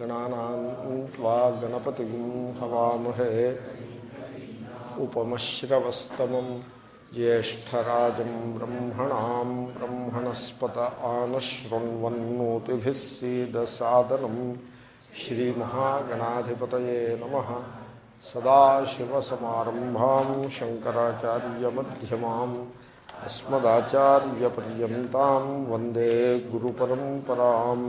गणानां त्वा गणपतिं हवामहे उपमश्रवस्तमं ज्येष्ठराजं ब्रह्मणां ब्रह्मणस्पत आनशृण्वन्नोतिभिः सीदसादनं श्रीमहागणाधिपतये नमः सदाशिवसमारम्भां शङ्कराचार्यमध्यमाम् अस्मदाचार्यपर्यन्तां वन्दे गुरुपरम्पराम्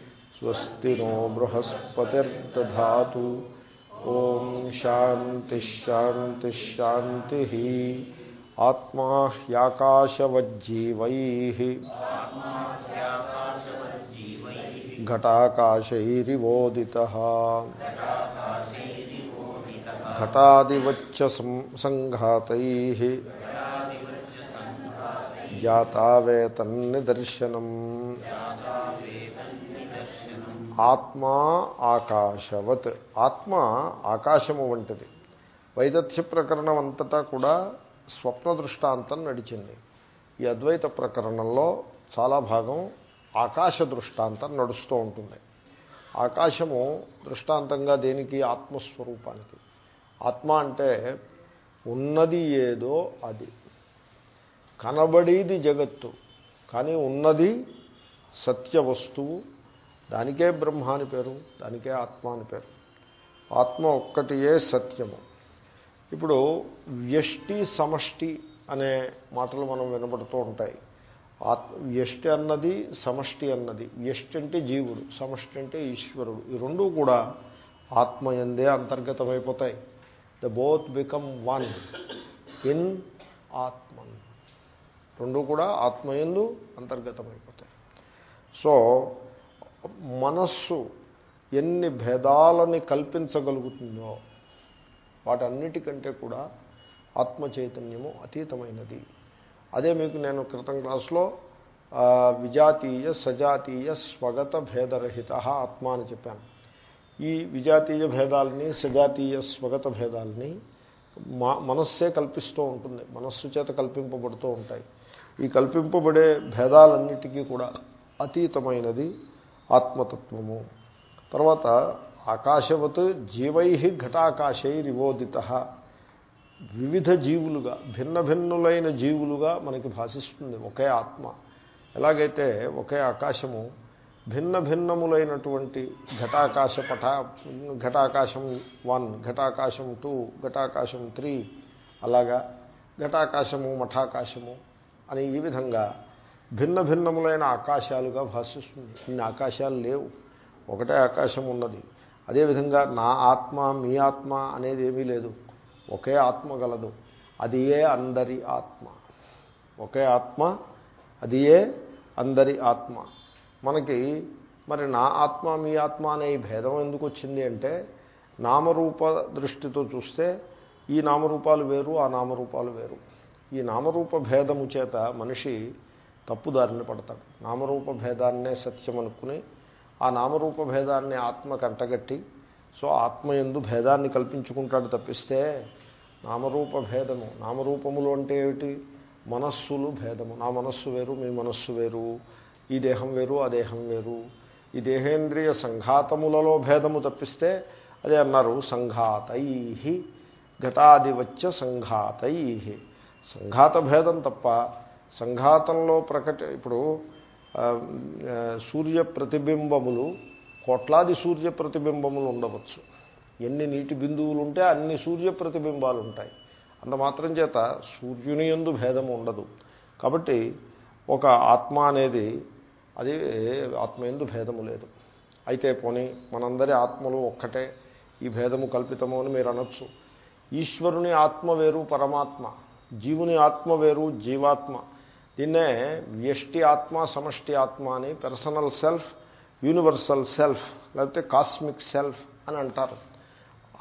स्वस्ति नो बृहस्पतिर्दधातु। ॐ शान्तिश्शान्तिश्शान्तिः आत्मा ह्याकाशवज्जीवैः। घटाकाशैरिवोदितः। घटादिवच्च ఆత్మా ఆకాశవత్. ఆత్మ ఆకాశము వంటిది. వైదథ్య ప్రకరణం అంతటా కూడా స్వప్న దృష్టాంతం నడిచింది. ఈ అద్వైత ప్రకరణంలో చాలా భాగం ఆకాశ దృష్టాంతం నడుస్తూ ఉంటుంది. ఆకాశము దృష్టాంతంగా దేనికి? ఆత్మస్వరూపానికి. ఆత్మ అంటే ఉన్నది ఏదో అది. కనబడేది జగత్తు కానీ ఉన్నది సత్య వస్తువు దానికే బ్రహ్మ అని పేరు దానికే ఆత్మ అని పేరు. ఆత్మ ఒక్కటియే సత్యము. ఇప్పుడు వ్యష్టి సమష్టి అనే మాటలు మనం వినబడుతూ ఉంటాయి. ఆత్మ వ్యష్టి అన్నది సమష్టి అన్నది. వ్యష్టి అంటే జీవుడు సమష్టి అంటే ఈశ్వరుడు. ఈ రెండూ కూడా ఆత్మ ఎందే అంతర్గతమైపోతాయి. The both become one in Atman. రెండు కూడా ఆత్మయందు అంతర్గతమైపోతాయి. సో మనస్సు ఎన్ని భేదాలని కల్పించగలుగుతుందో వాటన్నిటికంటే కూడా ఆత్మ చైతన్యము అతీతమైనది. అదే మీకు నేను క్రితం క్లాస్లో విజాతీయ సజాతీయ స్వగత భేదరహిత ఆత్మ అని చెప్పాను. ఈ విజాతీయ భేదాలని సజాతీయ స్వగత భేదాలని మా మనస్సే కల్పిస్తూ ఉంటుంది. మనస్సు చేత కల్పింపబడుతూ ఉంటాయి. ఈ కల్పింపబడే భేదాలన్నిటికీ కూడా అతీతమైనది ఆత్మతత్వము. తర్వాత ఆకాశవత్ జీవై ఘటాకాశైరివోదిత. వివిధ జీవులుగా భిన్న భిన్నులైన జీవులుగా మనకి భాషిస్తుంది ఒకే ఆత్మ. ఎలాగైతే ఒకే ఆకాశము భిన్న భిన్నములైనటువంటి ఘటాకాశ పట ఘటాకాశం వన్ ఘటాకాశం టూ ఘటాకాశం త్రీ అలాగా ఘటాకాశము మఠాకాశము అని ఈ విధంగా భిన్న భిన్నములైన ఆకాశాలుగా భాషిస్తుంది. ఇన్ని ఆకాశాలు లేవు. ఒకటే ఆకాశం ఉన్నది. అదేవిధంగా నా ఆత్మ మీ ఆత్మ అనేది ఏమీ లేదు. ఒకే ఆత్మ గలదు. అది ఏ అందరి ఆత్మ? ఒకే ఆత్మ అది ఏ అందరి ఆత్మ? మనకి మరి నా ఆత్మ మీ ఆత్మ అనే ఈ భేదం ఎందుకు వచ్చింది అంటే నామరూప దృష్టితో చూస్తే ఈ నామరూపాలు వేరు ఆ నామరూపాలు వేరు. ఈ నామరూప భేదము చేత మనిషి తప్పుదారిని పడతాడు. నామరూప భేదాన్నే సత్యం అనుకుని ఆ నామరూప భేదాన్ని ఆత్మ కంటగట్టి సో ఆత్మ ఎందు భేదాన్ని కల్పించుకుంటాడు తప్పిస్తే నామరూప భేదము నామరూపములు అంటే ఏమిటి? మనస్సులు భేదము. నా మనస్సు వేరు మీ మనస్సు వేరు ఈ దేహం వేరు ఆ దేహం వేరు. ఈ దేహేంద్రియ సంఘాతములలో భేదము తప్పిస్తే అదే అన్నారు సంఘాతై ఘటాదివచ్చ సంఘాతై సంఘాత భేదం తప్ప సంఘాతంలో ప్రకట ఇప్పుడు సూర్య ప్రతిబింబములు కోట్లాది సూర్య ప్రతిబింబములు ఉండవచ్చు. ఎన్ని నీటి బిందువులు ఉంటే అన్ని సూర్య ప్రతిబింబాలు ఉంటాయి అంత మాత్రం చేత సూర్యుని ఎందు భేదం ఉండదు. కాబట్టి ఒక ఆత్మ అనేది అది ఆత్మ ఎందు భేదము లేదు. అయితే పోనీ మనందరి ఆత్మలు ఒక్కటే ఈ భేదము కల్పితము అని మీరు అనొచ్చు. ఈశ్వరుని ఆత్మ వేరు పరమాత్మ. జీవుని ఆత్మ వేరు జీవాత్మ. దీన్నే వ్యష్టి ఆత్మ సమష్టి ఆత్మ అని పర్సనల్ సెల్ఫ్ యూనివర్సల్ సెల్ఫ్ లేకపోతే కాస్మిక్ సెల్ఫ్ అని అంటారు.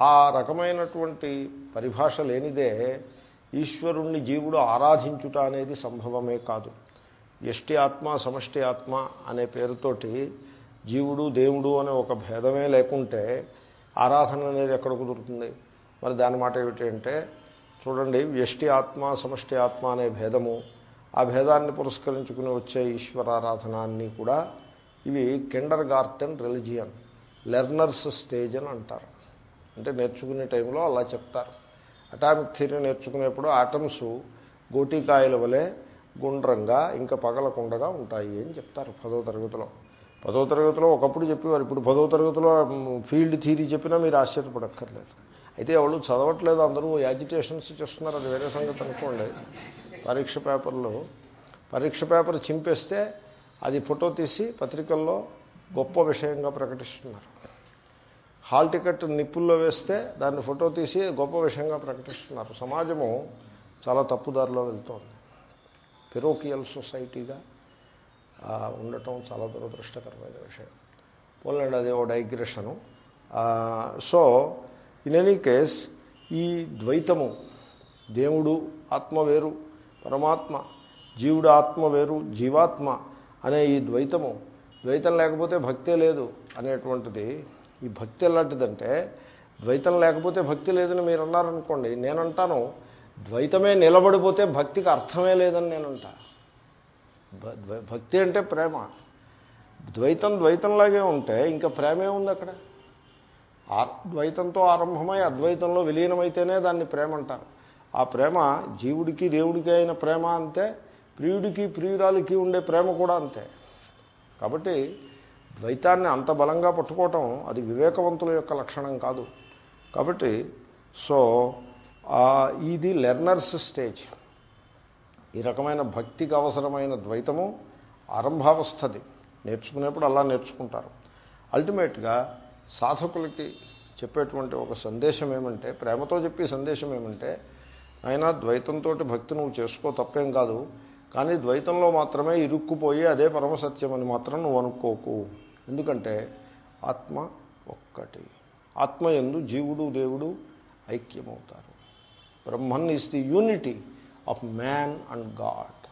ఆ రకమైనటువంటి పరిభాష లేనిదే ఈశ్వరుణ్ణి జీవుడు ఆరాధించుట అనేది సంభవమే కాదు. ఎష్టి ఆత్మ సమష్టి ఆత్మ అనే పేరుతోటి జీవుడు దేవుడు అనే ఒక భేదమే లేకుంటే ఆరాధన అనేది ఎక్కడ కుదురుతుంది? మరి దాని మాట ఏమిటి అంటే చూడండి వ్యష్టి ఆత్మ సమష్టి ఆత్మ అనే భేదము ఆ భేదాన్ని పురస్కరించుకుని వచ్చే ఈశ్వరారాధనాన్ని కూడా ఇవి kindergarten religion learners stage అని అంటారు. అంటే నేర్చుకునే టైంలో అలా చెప్తారు. అటామిక్ థియరీ నేర్చుకునేప్పుడు ఆటమ్స్ గోటికాయల వలె గుండ్రంగా ఇంకా పగలకుండగా ఉంటాయి అని చెప్తారు పదో తరగతిలో. పదో తరగతిలో ఒకప్పుడు చెప్పేవారు ఇప్పుడు పదో తరగతిలో ఫీల్డ్ థియరీ చెప్పినా మీరు ఆశ్చర్యపడక్కర్లేదు. అయితే ఎవరు చదవట్లేదు అందరూ యాజిటేషన్స్ చేస్తున్నారు అది వేరే సంగతి అనుకోండి. పరీక్ష పేపర్లు. పరీక్ష పేపర్ చింపేస్తే అది ఫోటో తీసి పత్రికల్లో గొప్ప విషయంగా ప్రకటిస్తున్నారు. హాల్ టికెట్ నిప్పుల్లో వేస్తే దాన్ని ఫోటో తీసి గొప్ప విషయంగా ప్రకటిస్తున్నారు. సమాజము చాలా తప్పుదారిలో వెళ్తోంది. పెరోకియల్ సొసైటీగా ఉండటం చాలా దురదృష్టకరమైన విషయం. పోలండి అది ఓ digression so in any case ఈ ద్వైతము దేవుడు ఆత్మ వేరు పరమాత్మ జీవుడు ఆత్మ వేరు జీవాత్మ అనే ఈ ద్వైతము ద్వైతం లేకపోతే భక్తే లేదు అనేటువంటిది. ఈ భక్తి ఎలాంటిదంటే ద్వైతం లేకపోతే భక్తి లేదని మీరు అన్నారనుకోండి నేనంటాను ద్వైతమే నిలబడిపోతే భక్తికి అర్థమే లేదని నేనంటా. భక్తి అంటే ప్రేమ. ద్వైతం ద్వైతంలాగే ఉంటే ఇంకా ప్రేమే ఉంది అక్కడ. ద్వైతంతో ఆరంభమై అద్వైతంలో విలీనమైతేనే దాన్ని ప్రేమ అంటారు ఆ ప్రేమ జీవుడికి దేవుడికి అయిన ప్రేమ అంతే ప్రియుడికి ప్రియురాలికి ఉండే ప్రేమ కూడా అంతే. కాబట్టి ద్వైతాన్ని అంత బలంగా పట్టుకోవటం అది వివేకవంతుల యొక్క లక్షణం కాదు. కాబట్టి సో ఇది లెర్నర్స్ స్టేజ్. ఈ రకమైన భక్తికి అవసరమైన ద్వైతము ఆరంభావస్థది. నేర్చుకునేప్పుడు అలా నేర్చుకుంటారు. అల్టిమేట్గా సాధకులకి చెప్పేటువంటి ఒక సందేశం ఏమంటే ప్రేమతో చెప్పే సందేశం ఏమంటే ఆయన ద్వైతంతో భక్తి నువ్వు చేసుకో తప్పేం కాదు. కానీ ద్వైతంలో మాత్రమే ఇరుక్కుపోయి అదే పరమసత్యం అని మాత్రం నువ్వు అనుకోకు. ఎందుకంటే ఆత్మ ఒక్కటి. ఆత్మ ఎందు జీవుడు దేవుడు ఐక్యమవుతారు. Brahman is the unity of man and God.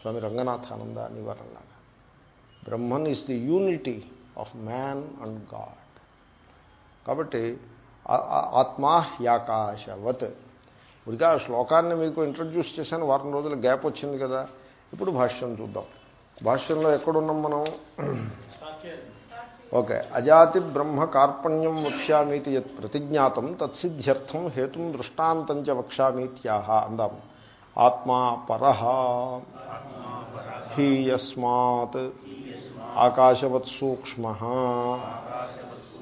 Swami Ranganathananda నివారణలాగా. Brahman is the unity of man and God. కాబట్టి ఆత్మా యాకాశవత్ ఉడిగా ఆ శ్లోకాన్ని మీకు ఇంట్రడ్యూస్ చేశాను వారం రోజుల గ్యాప్ వచ్చింది కదా. ఇప్పుడు భాష్యం చూద్దాం. భాష్యంలో ఎక్కడున్నాం మనం? ఓకే. అజాతి బ్రహ్మ కార్పణ్యం వక్ష్యామీతి యత్ ప్రతిజ్ఞాతం తత్సిద్ధ్యర్థం హేతుం దృష్టాంతం చ వక్ష్యామీత్యాహ అందాం. ఆత్మా పరహ హీ యస్మాత్ ఆకాశవత్ సూక్ష్మ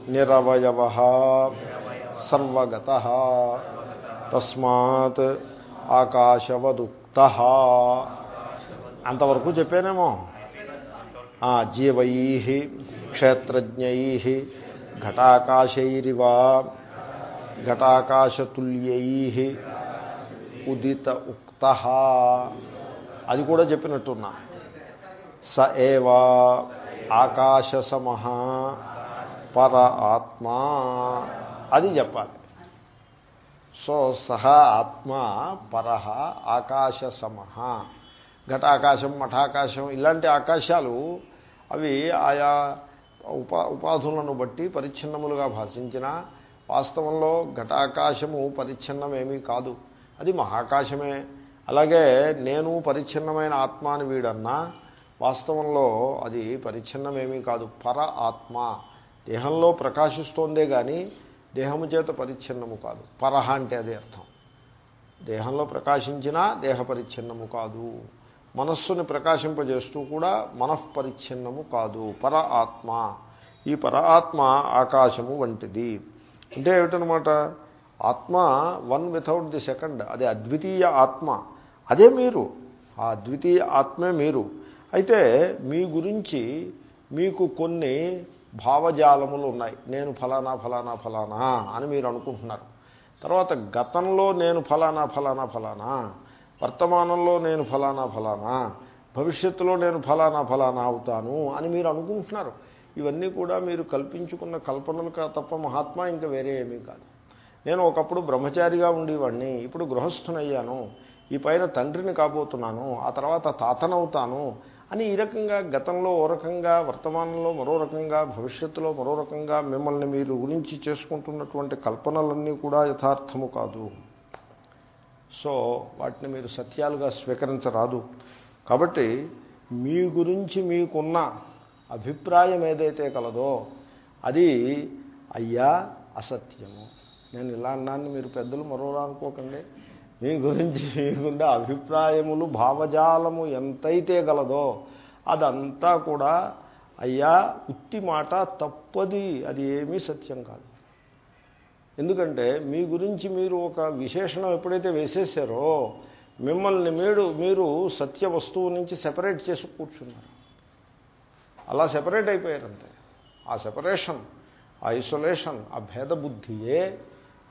నిరవయవ సర్వగత తస్మాత్ ఆకాశవదుక్త. అంతవరకు చెప్పానేమో. జీవై క్షేత్రజ్ఞై ఘటాకాశైరివ ఘటాకాశతుల్యై ఉదిత ఉక్త. అది కూడా చెప్పినట్టున్నా. స ఏవా ఆకాశసమ పర ఆత్మా. అది చెప్పాలి. సో సహ ఆత్మ పరహ ఆకాశ సమహ ఘటాకాశం మఠాకాశం ఇలాంటి ఆకాశాలు అవి ఆయా ఉపా ఉపాధులను బట్టి పరిచ్ఛిన్నములుగా భాషించిన వాస్తవంలో ఘటాకాశము పరిచ్ఛిన్నమేమీ కాదు. అది మహాకాశమే. అలాగే నేను పరిచ్ఛిన్నమైన ఆత్మ అని వీడన్నా వాస్తవంలో అది పరిచ్ఛిన్నమేమీ కాదు. పర ఆత్మ. దేహంలో ప్రకాశిస్తోందే కానీ దేహము చేత పరిచ్ఛిన్నము కాదు. పరహ అంటే అదే అర్థం. దేహంలో ప్రకాశించినా దేహ పరిచ్ఛిన్నము కాదు. మనస్సుని ప్రకాశింపజేస్తూ కూడా మనఃపరిచ్ఛిన్నము కాదు. పర ఆత్మ. ఈ పర ఆత్మ ఆకాశము వంటిది. అంటే ఏమిటనమాట? ఆత్మ వన్ వితౌట్ ది సెకండ్. అది అద్వితీయ ఆత్మ. అదే మీరు. ఆ అద్వితీయ ఆత్మే మీరు. అయితే మీ గురించి మీకు కొన్ని భావజాలములు ఉన్నాయి. నేను ఫలానా ఫలానా ఫలానా అని మీరు అనుకుంటున్నారు. తర్వాత గతంలో నేను ఫలానా ఫలానా ఫలానా వర్తమానంలో నేను ఫలానా ఫలానా భవిష్యత్తులో నేను ఫలానా ఫలానా అవుతాను అని మీరు అనుకుంటున్నారు. ఇవన్నీ కూడా మీరు కల్పించుకున్న కల్పనలు తప్ప మహాత్మా ఇంకా వేరే ఏమీ కాదు. నేను ఒకప్పుడు బ్రహ్మచారిగా ఉండేవాడిని ఇప్పుడు గృహస్థునయ్యాను. ఈ పైన తండ్రిని కాబోతున్నాను ఆ తర్వాత తాతనవుతాను అని ఈ రకంగా గతంలో ఓ రకంగా వర్తమానంలో మరో రకంగా భవిష్యత్తులో మరో రకంగా మిమ్మల్ని మీరు గురించి చేసుకుంటున్నటువంటి కల్పనలన్నీ కూడా యథార్థము కాదు. సో వాటిని మీరు సత్యాలుగా స్వీకరించరాదు. కాబట్టి మీ గురించి మీకున్న అభిప్రాయం ఏదైతే కలదో అది అయ్యా అసత్యము. నేను ఇలా అన్నాను మీరు పెద్దలు మరోలా అనుకోకండి. మీ గురించి మీకుండే అభిప్రాయములు భావజాలము ఎంతైతే గలదో అదంతా కూడా అయ్యా ఉత్తి మాట తప్పది. అది ఏమీ సత్యం కాదు. ఎందుకంటే మీ గురించి మీరు ఒక విశేషణం ఎప్పుడైతే వేసేసారో మిమ్మల్ని మీరు మీరు సత్య వస్తువు నుంచి సెపరేట్ చేసి కూర్చున్నారు. అలా సెపరేట్ అయిపోయారంతే. ఆ సెపరేషన్ ఆ ఐసోలేషన్ ఆ భేద బుద్ధియే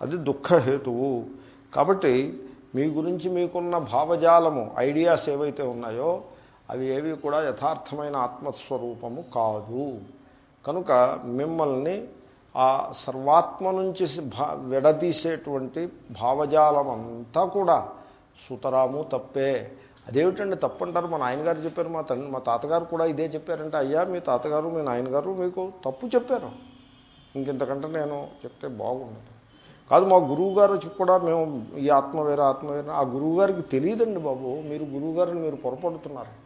అది దుఃఖహేతువు. కాబట్టి మీ గురించి మీకున్న భావజాలము ఐడియాస్ ఏవైతే ఉన్నాయో అవి ఏవి కూడా యథార్థమైన ఆత్మస్వరూపము కాదు. కనుక మిమ్మల్ని ఆ సర్వాత్మ నుంచి విడదీసేటువంటి భావజాలం అంతా కూడా సుతరాము తప్పే. అదేమిటండి తప్పంటారు? మా నాయనగారు చెప్పారు మా తండ్రి మా తాతగారు కూడా ఇదే చెప్పారంటే అయ్యా మీ తాతగారు మీ నాయనగారు మీకు తప్పు చెప్పారు. ఇంకెంతకంటే నేను చెప్తే బాగుండదు. కాదు మా గురువు గారు కూడా మేము ఈ ఆత్మ వేరే ఆత్మ వేరే ఆ గురువుగారికి తెలియదండి బాబు. మీరు గురువుగారిని మీరు పొరపడుతున్నారు.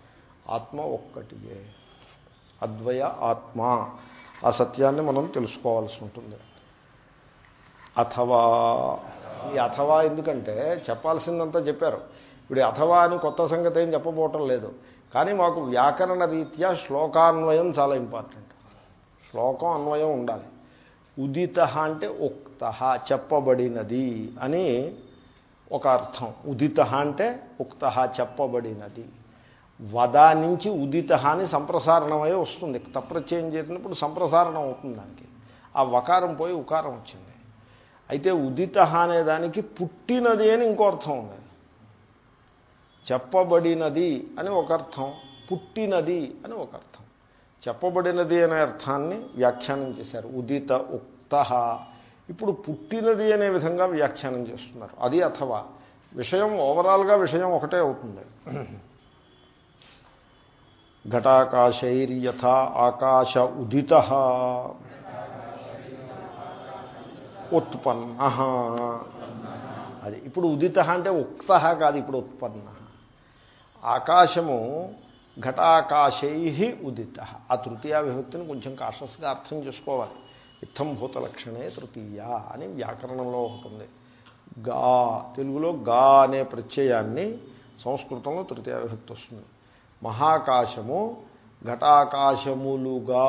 ఆత్మ ఒక్కటియే. అద్వయ ఆత్మ. ఆ సత్యాన్ని మనం తెలుసుకోవాల్సి ఉంటుంది. అథవా. ఈ అథవా ఎందుకంటే చెప్పాల్సిందంతా చెప్పారు. ఇప్పుడు అథవా అని కొత్త సంగతి ఏం చెప్పబోవటం లేదు. కానీ మాకు వ్యాకరణ రీత్యా శ్లోకాన్వయం చాలా ఇంపార్టెంట్. శ్లోకం అన్వయం ఉండాలి. ఉదిత అంటే ఉక్త చెప్పబడినది అని ఒక అర్థం. ఉదిత అంటే ఉక్త చెప్పబడినది. వద నుంచి ఉదిత అని సంప్రసారణమై వస్తుంది. తప్రత్యయం చేసినప్పుడు సంప్రసారణం అవుతుంది దానికి. ఆ వకారం పోయి ఉకారం వచ్చింది. అయితే ఉదిత అనే దానికి పుట్టినది అని ఇంకో అర్థం ఉంది. చెప్పబడినది అని ఒక అర్థం. పుట్టినది అని ఒక అర్థం. చెప్పబడినది అనే అర్థాన్ని వ్యాఖ్యానం చేశారు. ఉదిత ఉక్త. ఇప్పుడు పుట్టినది అనే విధంగా వ్యాఖ్యానం చేస్తున్నారు. అది అథవా. విషయం ఓవరాల్గా విషయం ఒకటే అవుతుంది. ఘటాకాశైర్యథ ఆకాశ ఉదిత. ఉత్పన్న. అది ఇప్పుడు ఉదిత అంటే ఉక్త కాదు ఇప్పుడు ఉత్పన్న. ఆకాశము ఘటాకాశై ఉదిత. ఆ తృతీయ విభక్తిని కొంచెం కాషస్గా అర్థం చేసుకోవాలి. ఇత్తం భూతలక్షణే తృతీయ అని వ్యాకరణంలో ఉంటుంది. గా తెలుగులో గా అనే ప్రత్యయాన్ని సంస్కృతంలో తృతీయ విభక్తి వస్తుంది. మహాకాశము ఘటాకాశములుగా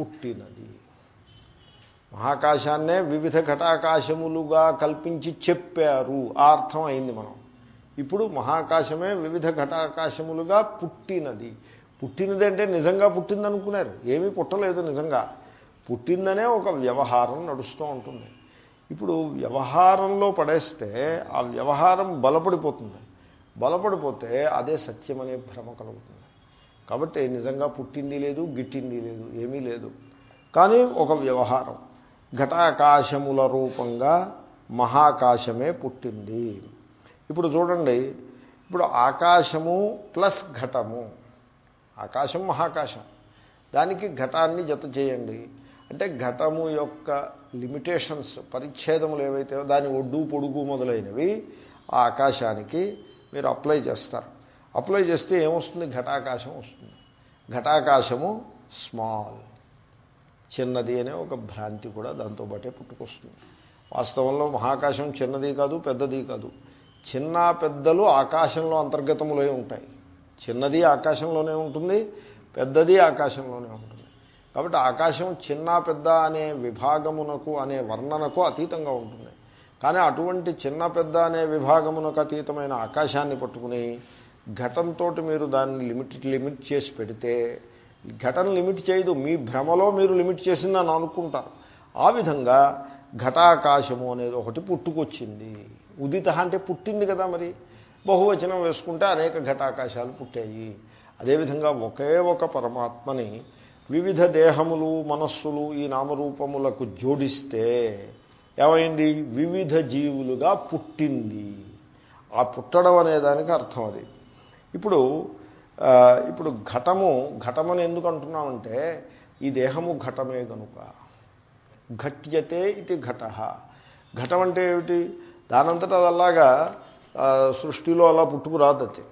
పుట్టినది. మహాకాశాన్నే వివిధ ఘటాకాశములుగా కల్పించి చెప్పారు. ఆ అర్థం అయింది మనం. ఇప్పుడు మహాకాశమే వివిధ ఘటాకాశములుగా పుట్టినది. పుట్టినది అంటే నిజంగా పుట్టిందనుకున్నారు. ఏమీ పుట్టలేదు నిజంగా. పుట్టిందనే ఒక వ్యవహారం నడుస్తూ ఉంటుంది. ఇప్పుడు వ్యవహారంలో పడేస్తే ఆ వ్యవహారం బలపడిపోతుంది. బలపడిపోతే అదే సత్యమనే భ్రమ కలుగుతుంది. కాబట్టి నిజంగా పుట్టింది లేదు గిట్టింది లేదు ఏమీ లేదు. కానీ ఒక వ్యవహారం. ఘటాకాశముల రూపంగా మహాకాశమే పుట్టింది. ఇప్పుడు చూడండి ఇప్పుడు ఆకాశము ప్లస్ ఘటము. ఆకాశం మహాకాశం. దానికి ఘటాన్ని జత చేయండి. అంటే ఘటము యొక్క లిమిటేషన్స్ పరిచ్ఛేదములు ఏవైతే దాని ఒడ్డు పొడుగు మొదలైనవి ఆ ఆకాశానికి మీరు అప్లై చేస్తారు. అప్లై చేస్తే ఏమొస్తుంది? ఘటాకాశం వస్తుంది. ఘటాకాశము స్మాల్. చిన్నది అనే ఒక భ్రాంతి కూడా దాంతో పాటే పుట్టుకొస్తుంది. వాస్తవంలో మహాకాశం చిన్నది కాదు పెద్దది కాదు. చిన్న పెద్దలు ఆకాశంలో అంతర్గతములై ఉంటాయి. చిన్నది ఆకాశంలోనే ఉంటుంది పెద్దది ఆకాశంలోనే ఉంటుంది. కాబట్టి ఆకాశం చిన్న పెద్ద అనే విభాగమునకు అనే వర్ణనకు అతీతంగా ఉంటుంది. కానీ అటువంటి చిన్న పెద్ద అనే విభాగమునకు అతీతమైన ఆకాశాన్ని పట్టుకుని ఘటంతో మీరు దాన్ని లిమిట్ లిమిట్ చేసి పెడితే ఘటన లిమిట్ చేయదు మీ భ్రమలో మీరు లిమిట్ చేసిందని అనుకుంటారు. ఆ విధంగా ఘటాకాశము అనేది ఒకటి పుట్టుకొచ్చింది. ఉదిత అంటే పుట్టింది కదా మరి. బహువచనం వేసుకుంటే అనేక ఘటాకాశాలు పుట్టాయి. అదేవిధంగా ఒకే ఒక పరమాత్మని వివిధ దేహములు మనస్సులు ఈ నామరూపములకు జోడిస్తే ఏమైంది? వివిధ జీవులుగా పుట్టింది. ఆ పుట్టడం అనే దానికి అర్థం అది. ఇప్పుడు ఇప్పుడు ఘటము ఘటమని ఎందుకు అంటున్నామంటే ఈ దేహము ఘటమే కనుక ఘట్యతే ఇది ఘట. ఘటం అంటే ఏమిటి? దానంతటా అలాగా సృష్టిలో అలా పుట్టుకురాదు అది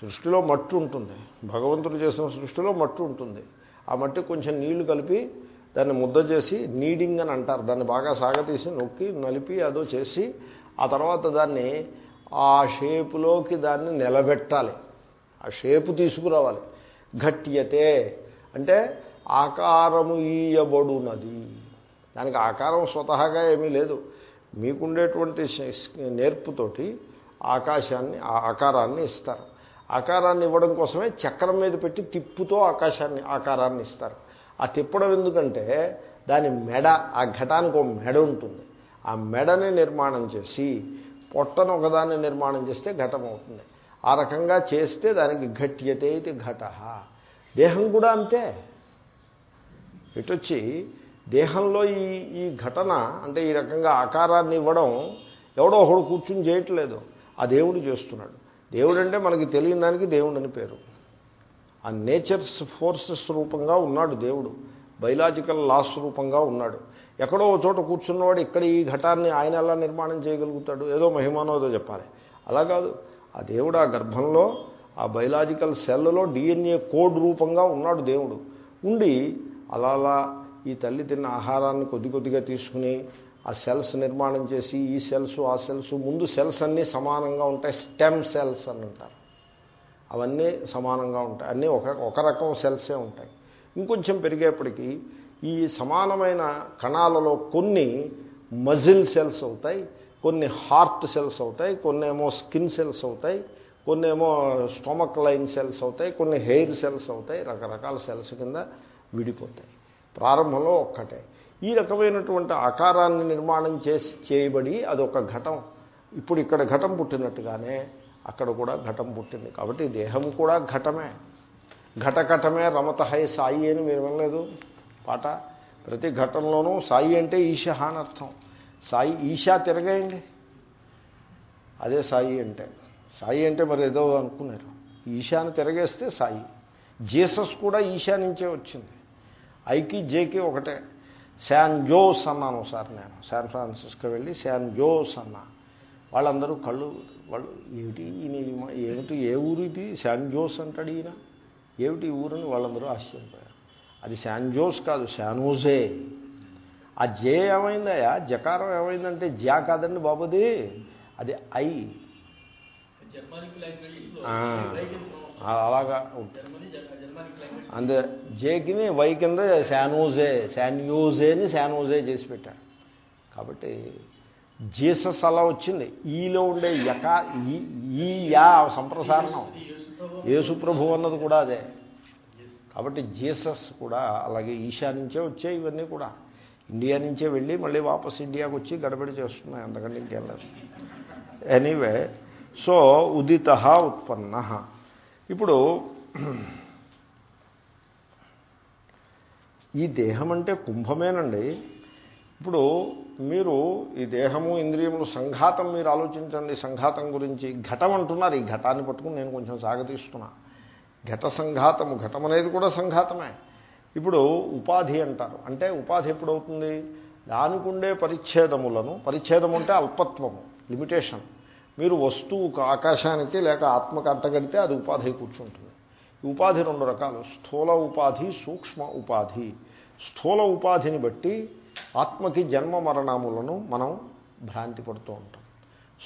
సృష్టిలో మట్టి ఉంటుంది. భగవంతుడు చేసిన సృష్టిలో మట్టి ఉంటుంది. ఆ మట్టి కొంచెం నీళ్ళు కలిపి దాన్ని ముద్ద చేసి నీడింగ్ అని అంటారు. దాన్ని బాగా సాగతీసి నొక్కి నలిపి అదో చేసి ఆ తర్వాత దాన్ని ఆ షేపులోకి దాన్ని నిలబెట్టాలి. ఆ షేపు తీసుకురావాలి. ఘట్యతే అంటే ఆకారము ఈయబడున్నది దానికి ఆకారం స్వతహాగా ఏమీ లేదు. మీకుండేటువంటి నేర్పుతోటి ఆకాశాన్ని ఆ ఆకారాన్ని ఇస్తారు. ఆకారాన్ని ఇవ్వడం కోసమే చక్రం మీద పెట్టి తిప్పుతో ఆకాశాన్ని ఆకారాన్ని ఇస్తారు. ఆ తిప్పడం ఎందుకంటే దాని మెడ ఆ ఘటానికి ఒక మెడ ఉంటుంది. ఆ మెడని నిర్మాణం చేసి పొట్టను ఒకదాన్ని నిర్మాణం చేస్తే ఘటం అవుతుంది. ఆ రకంగా చేస్తే దానికి ఘట్యతే ఇది ఘట. దేహం కూడా అంతే. ఇటొచ్చి దేహంలో ఈ ఈ ఘటన అంటే ఈ రకంగా ఆకారాన్ని ఇవ్వడం ఎవడో ఒకడు కూర్చుని చేయట్లేదు. ఆ దేవుడు చేస్తున్నాడు. దేవుడు అంటే మనకి తెలియని దానికి దేవుడు అని పేరు. ఆ నేచర్స్ ఫోర్సెస్ రూపంగా ఉన్నాడు దేవుడు. బయలాజికల్ లాస్ రూపంగా ఉన్నాడు. ఎక్కడో చోట కూర్చున్నవాడు ఇక్కడ ఈ ఘటాన్ని ఆయన ఎలా నిర్మాణం చేయగలుగుతాడు? ఏదో మహిమానోదో చెప్పాలి. అలా కాదు. ఆ దేవుడు ఆ గర్భంలో ఆ బయలాజికల్ సెల్లో డిఎన్ఏ కోడ్ రూపంగా ఉన్నాడు దేవుడు. ఉండి అలా అలా ఈ తల్లి తిన్న ఆహారాన్ని కొద్ది కొద్దిగా తీసుకుని ఆ సెల్స్ నిర్మాణం చేసి ఈ సెల్స్ ఆ సెల్స్ ముందు సెల్స్ అన్నీ సమానంగా ఉంటాయి. స్టెమ్ సెల్స్ అని అంటారు. అవన్నీ సమానంగా ఉంటాయి. అన్నీ ఒక ఒక రకం సెల్సే ఉంటాయి. ఇంకొంచెం పెరిగేప్పటికీ ఈ సమానమైన కణాలలో కొన్ని మజిల్ సెల్స్ అవుతాయి కొన్ని హార్ట్ సెల్స్ అవుతాయి కొన్ని ఏమో స్కిన్ సెల్స్ అవుతాయి కొన్ని ఏమో స్టొమక్ లైన్ సెల్స్ అవుతాయి కొన్ని హెయిర్ సెల్స్ అవుతాయి రకరకాల సెల్స్ కింద విడిపోతాయి. ప్రారంభంలో ఒక్కటే. ఈ రకమైనటువంటి ఆకారాన్ని నిర్మాణం చేసి చేయబడి అదొక ఘటం. ఇప్పుడు ఇక్కడ ఘటం పుట్టినట్టుగానే అక్కడ కూడా ఘటం పుట్టింది. కాబట్టి దేహం కూడా ఘటమే. ఘటఘటమే రమత హై సాయి అని మీరు వినలేదు. పాట. ప్రతి ఘటంలోనూ సాయి అంటే ఈశ అని అర్థం. సాయి ఈశా తిరగేయండి. అదే సాయి అంటే. సాయి అంటే మరి ఏదో అనుకున్నారు. ఈశాను తిరగేస్తే సాయి. జీసస్ కూడా ఈశా నుంచే వచ్చింది. ఐకి జేకి ఒకటే. శాన్ జోస్ అన్నాను ఒకసారి నేను. శాన్ ఫ్రాన్సిస్కో వెళ్ళి శాన్ జోస్ అన్నా. వాళ్ళందరూ కళ్ళు వాళ్ళు ఏమిటి ఈయన ఏమిటి ఏ ఊరు ఇది? శాన్ జోస్ అంటాడు ఈయన. ఏమిటి ఈ ఊరని వాళ్ళందరూ ఆశ్చర్యపోయారు. అది శాన్ జోస్ కాదు శానోజే ఆ జే ఏమైందయ్యా? జకారం ఏమైందంటే జ్యా కాదండి బాబుది. అది ఐ. అలాగా. అందు జేకిని వై కింద శానోజే శాన్యూజేని శానోజే చేసి పెట్టారు కాబట్టి జీసస్ అలా వచ్చింది. ఈలో ఉండే యకా ఈ యా సంప్రసారణం. యేసుప్రభు అన్నది కూడా అదే. కాబట్టి జీసస్ కూడా అలాగే ఈశా నుంచే వచ్చాయి ఇవన్నీ కూడా. ఇండియా నుంచే వెళ్ళి మళ్ళీ వాపస్ ఇండియాకి వచ్చి గడబడి చేస్తున్నాయి. అంతకంటే ఇంకేం లేదు. ఎనీవే సో ఉదిత ఉత్పన్న. ఇప్పుడు ఈ దేహం అంటే కుంభమేనండి. ఇప్పుడు మీరు ఈ దేహము ఇంద్రియములు సంఘాతం మీరు ఆలోచించండి. సంఘాతం గురించి ఘటం అంటున్నారు. ఈ ఘటాన్ని పట్టుకుని నేను కొంచెం సాగతీస్తున్నా. ఘట సంఘాతము ఘటం అనేది కూడా సంఘాతమే. ఇప్పుడు ఉపాధి అంటారు. అంటే ఉపాధి ఎప్పుడవుతుంది? దానికి ఉండే పరిచ్ఛేదములను పరిచ్ఛేదము అంటే అల్పత్వము లిమిటేషన్ మీరు వస్తువుకు ఆకాశానికి లేక ఆత్మకు అంటగడితే అది ఉపాధి కూర్చుంటుంది. ఉపాధి రెండు రకాలు. స్థూల ఉపాధి సూక్ష్మ ఉపాధి. స్థూల ఉపాధిని బట్టి ఆత్మకి జన్మ మరణములను మనం భ్రాంతి పడుతూ ఉంటాం.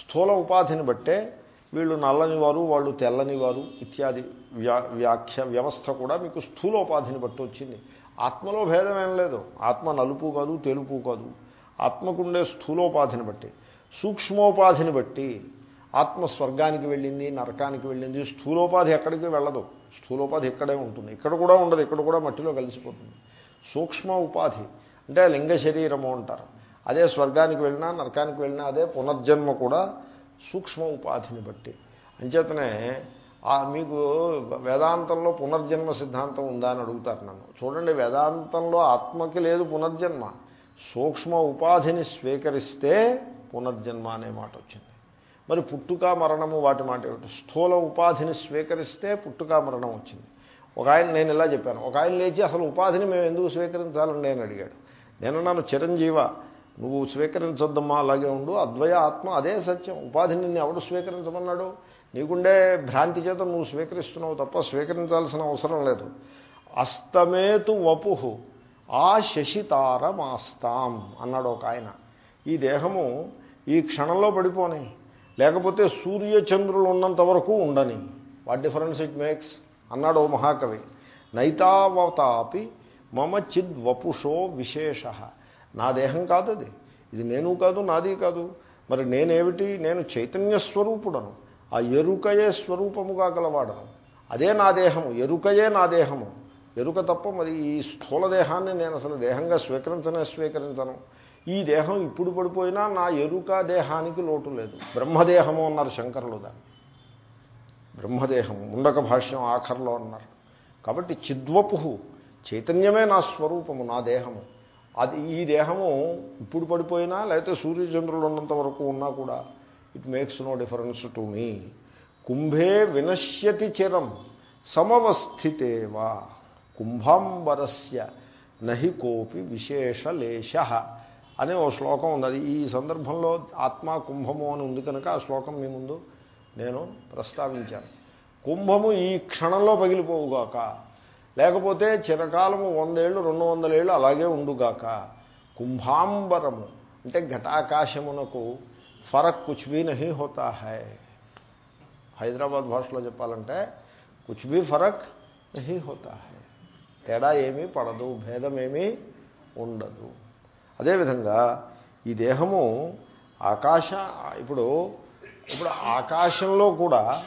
స్థూల ఉపాధిని బట్టే వీళ్ళు నల్లని వారు వాళ్ళు తెల్లని వారు ఇత్యాది వ్యా వ్యాఖ్య వ్యవస్థ కూడా మీకు స్థూలోపాధిని బట్టి వచ్చింది. ఆత్మలో భేదం ఏం లేదు. ఆత్మ నలుపు కాదు తెలుపు కాదు. ఆత్మకుండే స్థూలోపాధిని బట్టి. సూక్ష్మోపాధిని బట్టి ఆత్మ స్వర్గానికి వెళ్ళింది నరకానికి వెళ్ళింది స్థూలోపాధి ఎక్కడికి వెళ్ళదు. స్థూలోపాధి ఇక్కడే ఉంటుంది. ఇక్కడ కూడా ఉండదు ఇక్కడ కూడా మట్టిలో కలిసిపోతుంది. సూక్ష్మ ఉపాధి అంటే లింగ శరీరము అంటారు. అదే స్వర్గానికి వెళ్ళినా నరకానికి వెళ్ళినా అదే పునర్జన్మ కూడా సూక్ష్మ ఉపాధిని బట్టి. అంచేతనే మీకు వేదాంతంలో పునర్జన్మ సిద్ధాంతం ఉందా అని అడుగుతారు నన్ను. చూడండి వేదాంతంలో ఆత్మకి లేదు పునర్జన్మ. సూక్ష్మ ఉపాధిని స్వీకరిస్తే పునర్జన్మ అనే మాట వచ్చింది. మరి పుట్టుక మరణము వాటి మాట ఏమిటి? స్థూల ఉపాధిని స్వీకరిస్తే పుట్టుక మరణం వచ్చింది. ఒక ఆయన నేను ఇలా చెప్పాను. ఒక ఆయన లేచి అసలు ఉపాధిని మేము ఎందుకు స్వీకరించాలని నేను అడిగాడు. నేను నన్ను చిరంజీవ నువ్వు స్వీకరించొద్దమ్మా అలాగే ఉండు. అద్వయ ఆత్మ అదే సత్యం. ఉపాధిని నిన్ను ఎవడు స్వీకరించమన్నాడు? నీకుండే భ్రాంతి చేత నువ్వు స్వీకరిస్తున్నావు తప్ప స్వీకరించాల్సిన అవసరం లేదు. అస్తమేతు వపుహు ఆ శశితారమాస్తాం అన్నాడు ఒక ఆయన. ఈ దేహము ఈ క్షణంలో పడిపోని. లేకపోతే సూర్యచంద్రులు ఉన్నంత వరకు ఉండని. వాట్ డిఫరెన్స్ ఇట్ మేక్స్ అన్నాడు ఓ మహాకవి. నైతావతాపి మమ చిద్ వపుషో విశేష. నా దేహం కాదు అది ఇది నేను కాదు నాది కాదు. మరి నేనేమిటి? నేను చైతన్య స్వరూపుడను. ఆ ఎరుకయే స్వరూపముగా గలవాడను. అదే నా దేహము. ఎరుకయే నా దేహము. ఎరుక తప్ప మరి ఈ స్థూల దేహాన్ని నేను అసలు దేహంగా స్వీకరించనే స్వీకరించను. ఈ దేహం ఇప్పుడు పడిపోయినా నా ఎరుక దేహానికి లోటు లేదు. బ్రహ్మదేహము అన్నారు శంకరులు దాన్ని. బ్రహ్మదేహం ముండక భాష్యం ఆఖర్లో అన్నారు. కాబట్టి చిద్వపుహు చైతన్యమే నా స్వరూపము నా దేహము. అది ఈ దేహము ఇప్పుడు పడిపోయినా లేకపోతే సూర్యచంద్రులు ఉన్నంత వరకు ఉన్నా కూడా it makes no difference to me కుంభే వినశ్యతి చిరం సమవస్థితేవా. కుంభాంబరస్య నహి కోపి విశేషలేశ. అనే ఓ శ్లోకం ఉంది. అది ఈ సందర్భంలో ఆత్మ కుంభము అని ఉంది కనుక ఆ శ్లోకం మీ ముందు నేను ప్రస్తావించాను. కుంభము ఈ క్షణంలో పగిలిపోవుగాక లేకపోతే చిరకాలము వందేళ్ళు రెండు వందలేళ్ళు అలాగే ఉండుగాక కుంభాంబరము అంటే ఘటాకాశమునకు ఫరక్ కుచ్బీ నహీ హోతా హై. హైదరాబాద్ భాషలో చెప్పాలంటే కుచ్బీ ఫరక్ నహీ హోతా హై. తేడా ఏమీ పడదు భేదమేమీ ఉండదు. అదేవిధంగా ఈ దేహము ఆకాశ ఇప్పుడు ఇప్పుడు ఆకాశంలో కూడా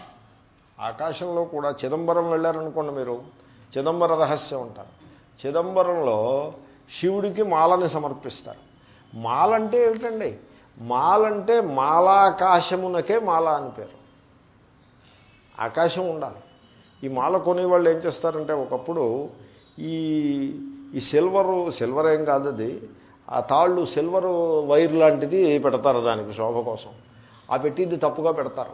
ఆకాశంలో కూడా చిదంబరం వెళ్ళారనుకోండి మీరు చిదంబర రహస్యం ఉంటారు చిదంబరంలో శివుడికి మాలని సమర్పిస్తారు. మాలంటే ఏమిటండి? మాలంటే మాలాకాశమునకే మాల అని పేరు. ఆకాశం ఉండాలి. ఈ మాల కొనేవాళ్ళు ఏం చేస్తారంటే ఒకప్పుడు ఈ ఈ సిల్వరు సిల్వర్ ఏం కాదు అది ఆ తాళ్ళు సిల్వర్ వైర్ లాంటిది పెడతారు దానికి శోభ కోసం. ఆ పెట్టింది తప్పుగా పెడతారు.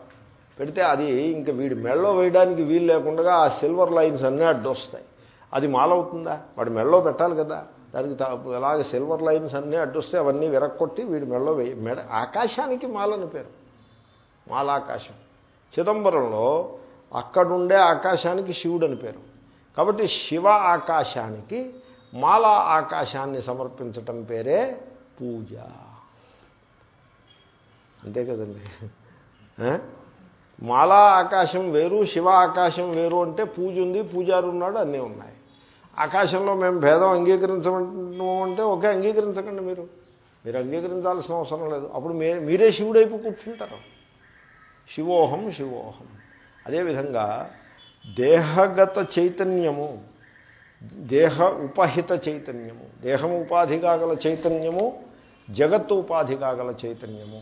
పెడితే అది ఇంకా వీడి మెళ్ళో వేయడానికి వీలు లేకుండా ఆ సిల్వర్ లైన్స్ అన్నీ అడ్డొస్తాయి అది మాలవుతుందా? వాడి మెళ్ళో పెట్టాలి కదా. దానికి అలాగే సిల్వర్ లైన్స్ అన్నీ అడ్డొస్తే అవన్నీ విరక్కొట్టి వీడి మెళ్ళో వేయి. మెడ ఆకాశానికి మాలని పేరు. మాలాకాశం. చిదంబరంలో అక్కడుండే ఆకాశానికి శివుడు అని పేరు. కాబట్టి శివ ఆకాశానికి మాల ఆకాశాన్ని సమర్పించటం పేరే పూజ. అంతే కదండి. మాలా ఆకాశం వేరు శివ ఆకాశం వేరు అంటే పూజ ఉంది పూజారు ఉన్నాడు అన్నీ ఉన్నాయి. ఆకాశంలో మేము భేదం అంగీకరించమంటే ఒకే అంగీకరించకండి మీరు. మీరు అంగీకరించాల్సిన అవసరం లేదు. అప్పుడు మీరే మీరే శివుడైపు కూర్చుంటారు. శివోహం శివోహం. అదేవిధంగా దేహగత చైతన్యము దేహ ఉపహిత చైతన్యము. దేహము ఉపాధి కాగల చైతన్యము జగత్తు ఉపాధి కాగల చైతన్యము.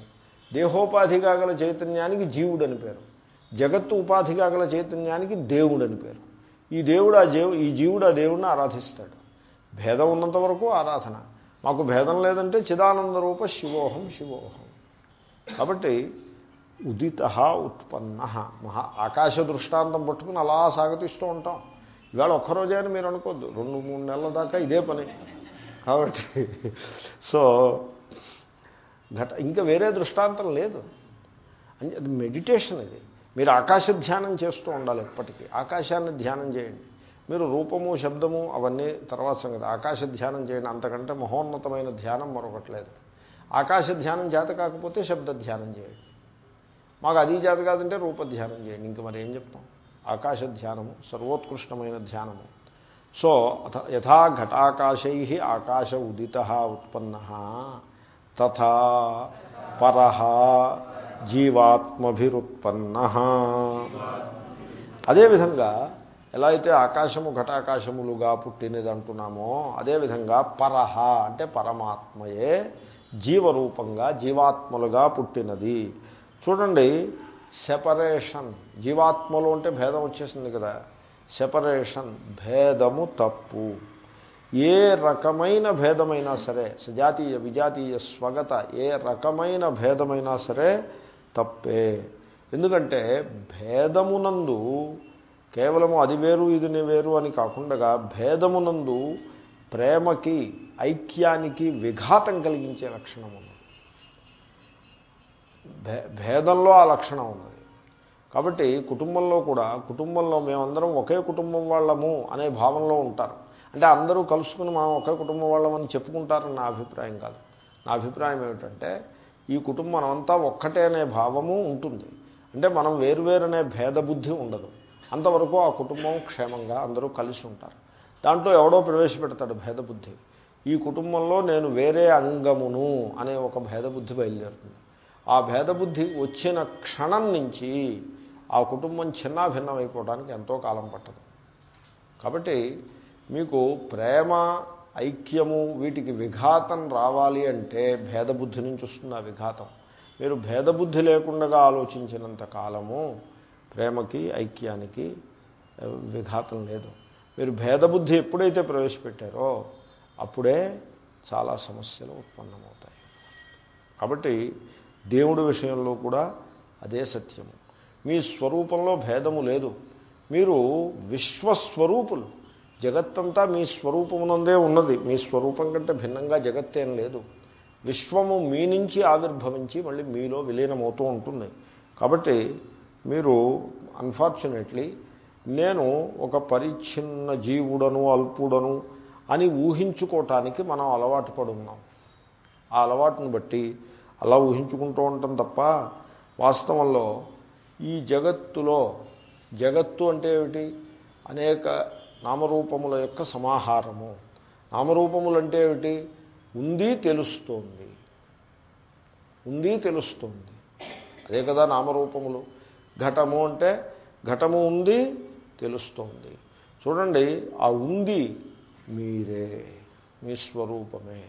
దేహోపాధి కాగల చైతన్యానికి జీవుడు అని పేరు. జగత్తు ఉపాధి కాగల చైతన్యానికి దేవుడు అని పేరు. ఈ దేవుడు ఆ జీవు ఈ జీవుడు ఆ దేవుడిని ఆరాధిస్తాడు. భేదం ఉన్నంత వరకు ఆరాధన. మాకు భేదం లేదంటే చిదానంద రూప శివోహం శివోహం. కాబట్టి ఉదిత ఉత్పన్న. మహా ఆకాశ దృష్టాంతం పట్టుకుని అలా సాగతిస్తూ ఉంటాం. ఇవాళ ఒక్కరోజే అని మీరు అనుకోద్దు. రెండు మూడు నెలల దాకా ఇదే పని. కాబట్టి సో ఘట ఇంకా వేరే దృష్టాంతం లేదు. అది మెడిటేషన్ ఇది మీరు ఆకాశ ధ్యానం చేస్తూ ఉండాలి ఎప్పటికీ. ఆకాశాన్ని ధ్యానం చేయండి. మీరు రూపము శబ్దము అవన్నీ తర్వాత సంగతి. ఆకాశ ధ్యానం చేయండి. అంతకంటే మహోన్నతమైన ధ్యానం మరొకట్లేదు ఆకాశ ధ్యానం చేత కాకపోతే శబ్ద ధ్యానం చేయండి. మాకు అది చేత కాదంటే రూపధ్యానం చేయండి. ఇంక మరి ఏం చెప్తాం? ఆకాశ ధ్యానము సర్వోత్కృష్టమైన ధ్యానము. సో యథా ఘటాకాశై ఆకాశ ఉదిత ఉత్పన్న తథా పర జీవాత్మభిరుత్పన్న. అదేవిధంగా ఎలా అయితే ఆకాశము ఘటాకాశములుగా పుట్టినది అంటున్నామో అదేవిధంగా పరహ అంటే పరమాత్మయే జీవరూపంగా జీవాత్మలుగా పుట్టినది. చూడండి సెపరేషన్ జీవాత్మలు అంటే భేదం వచ్చేసింది కదా. సెపరేషన్ భేదము తప్పు. ఏ రకమైన భేదమైనా సరే సజాతీయ విజాతీయ స్వగత ఏ రకమైన భేదమైనా సరే తప్పే. ఎందుకంటే భేదమునందు కేవలము అది వేరు ఇది వేరు అని కాకుండా భేదమునందు ప్రేమకి ఐక్యానికి విఘాతం కలిగించే లక్షణం ఉంది భేదంలో ఆ లక్షణం ఉన్నది కాబట్టి కుటుంబంలో కూడా కుటుంబంలో మేమందరం ఒకే కుటుంబం వాళ్ళము అనే భావంలో ఉంటారు. అంటే అందరూ కలుసుకుని మనం ఒకే కుటుంబం వాళ్ళమని చెప్పుకుంటారని నా అభిప్రాయం కాదు. నా అభిప్రాయం ఏమిటంటే ఈ కుటుంబం అంతా ఒక్కటే అనే భావము ఉంటుంది. అంటే మనం వేరువేరనే భేద బుద్ధి ఉండదు. అంతవరకు ఆ కుటుంబం క్షేమంగా అందరూ కలిసి ఉంటారు. దాంట్లో ఎవడో ప్రవేశపెడతాడు భేదబుద్ధి. ఈ కుటుంబంలో నేను వేరే అంగమును అనే ఒక భేదబుద్ధి బయలుదేరుతుంది. ఆ భేదబుద్ధి వచ్చిన క్షణం నుంచి ఆ కుటుంబం చిన్నాభిన్నమైపోవడానికి ఎంతో కాలం పట్టదు. కాబట్టి మీకు ప్రేమ ఐక్యము వీటికి విఘాతం రావాలి అంటే భేదబుద్ధి నుంచి వస్తుంది ఆ విఘాతం. మీరు భేదబుద్ధి లేకుండా ఆలోచించినంత కాలము ప్రేమకి ఐక్యానికి విఘాతం లేదు. మీరు భేదబుద్ధి ఎప్పుడైతే ప్రవేశపెట్టారో అప్పుడే చాలా సమస్యలు ఉత్పన్నమవుతాయి. కాబట్టి దేవుడి విషయంలో కూడా అదే సత్యము. మీ స్వరూపంలో భేదము లేదు. మీరు విశ్వస్వరూపులు. జగత్తంతా మీ స్వరూపమునందే ఉన్నది. మీ స్వరూపం కంటే భిన్నంగా జగత్తేం లేదు. విశ్వము మీ నుంచి ఆవిర్భవించి మళ్ళీ మీలో విలీనమవుతూ ఉంటుంది. కాబట్టి మీరు అన్ఫార్చునేట్లీ నేను ఒక పరిచ్ఛిన్న జీవుడను అల్పుడను అని ఊహించుకోవటానికి మనం అలవాటు పడున్నాం. ఆ అలవాటును బట్టి అలా ఊహించుకుంటూ ఉంటాం తప్ప వాస్తవంలో ఈ జగత్తులో జగత్తు అంటే ఏమిటి? అనేక నామరూపముల యొక్క సమాహారము. నామరూపములు అంటే ఏమిటి? ఉంది తెలుస్తోంది. ఉంది తెలుస్తోంది. అదే కదా నామరూపములు. ఘటము అంటే ఘటము ఉంది తెలుస్తోంది. చూడండి ఆ ఉంది మీరే మీ స్వరూపమే.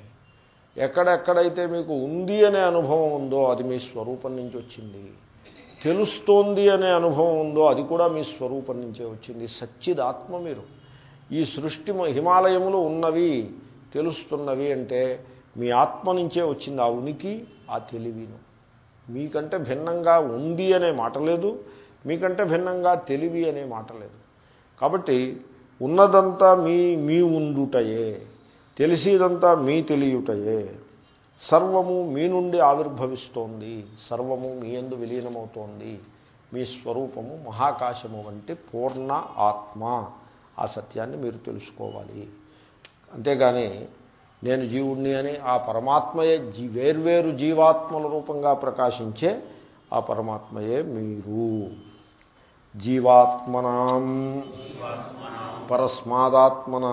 ఎక్కడెక్కడైతే మీకు ఉంది అనే అనుభవం ఉందో అది మీ స్వరూపం నుంచి వచ్చింది. తెలుస్తోంది అనే అనుభవం ఉందో అది కూడా మీ స్వరూపం నుంచే వచ్చింది. సచ్చిదాత్మ మీరు. ఈ సృష్టి హిమాలయములు ఉన్నవి తెలుస్తున్నవి అంటే మీ ఆత్మ నుంచే వచ్చింది. ఆ ఉనికి ఆ తెలివిను. మీకంటే భిన్నంగా ఉంది అనే మాట లేదు. మీకంటే భిన్నంగా తెలివి అనే మాట లేదు. కాబట్టి ఉన్నదంతా మీ మీ ఉండుటయే. తెలిసేదంతా మీ తెలియుటయే. సర్వము మీ నుండి ఆవిర్భవిస్తోంది. సర్వము మీ ఎందు విలీనమవుతోంది. మీ స్వరూపము మహాకాశము వంటి పూర్ణ ఆత్మ. ఆ సత్యాన్ని మీరు తెలుసుకోవాలి. అంతేగాని నేను జీవుణ్ణి అని ఆ పరమాత్మయే జీ వేర్వేరు జీవాత్మల రూపంగా ప్రకాశించే ఆ పరమాత్మయే మీరు. జీవాత్మనాం. పరస్మాదాత్మన.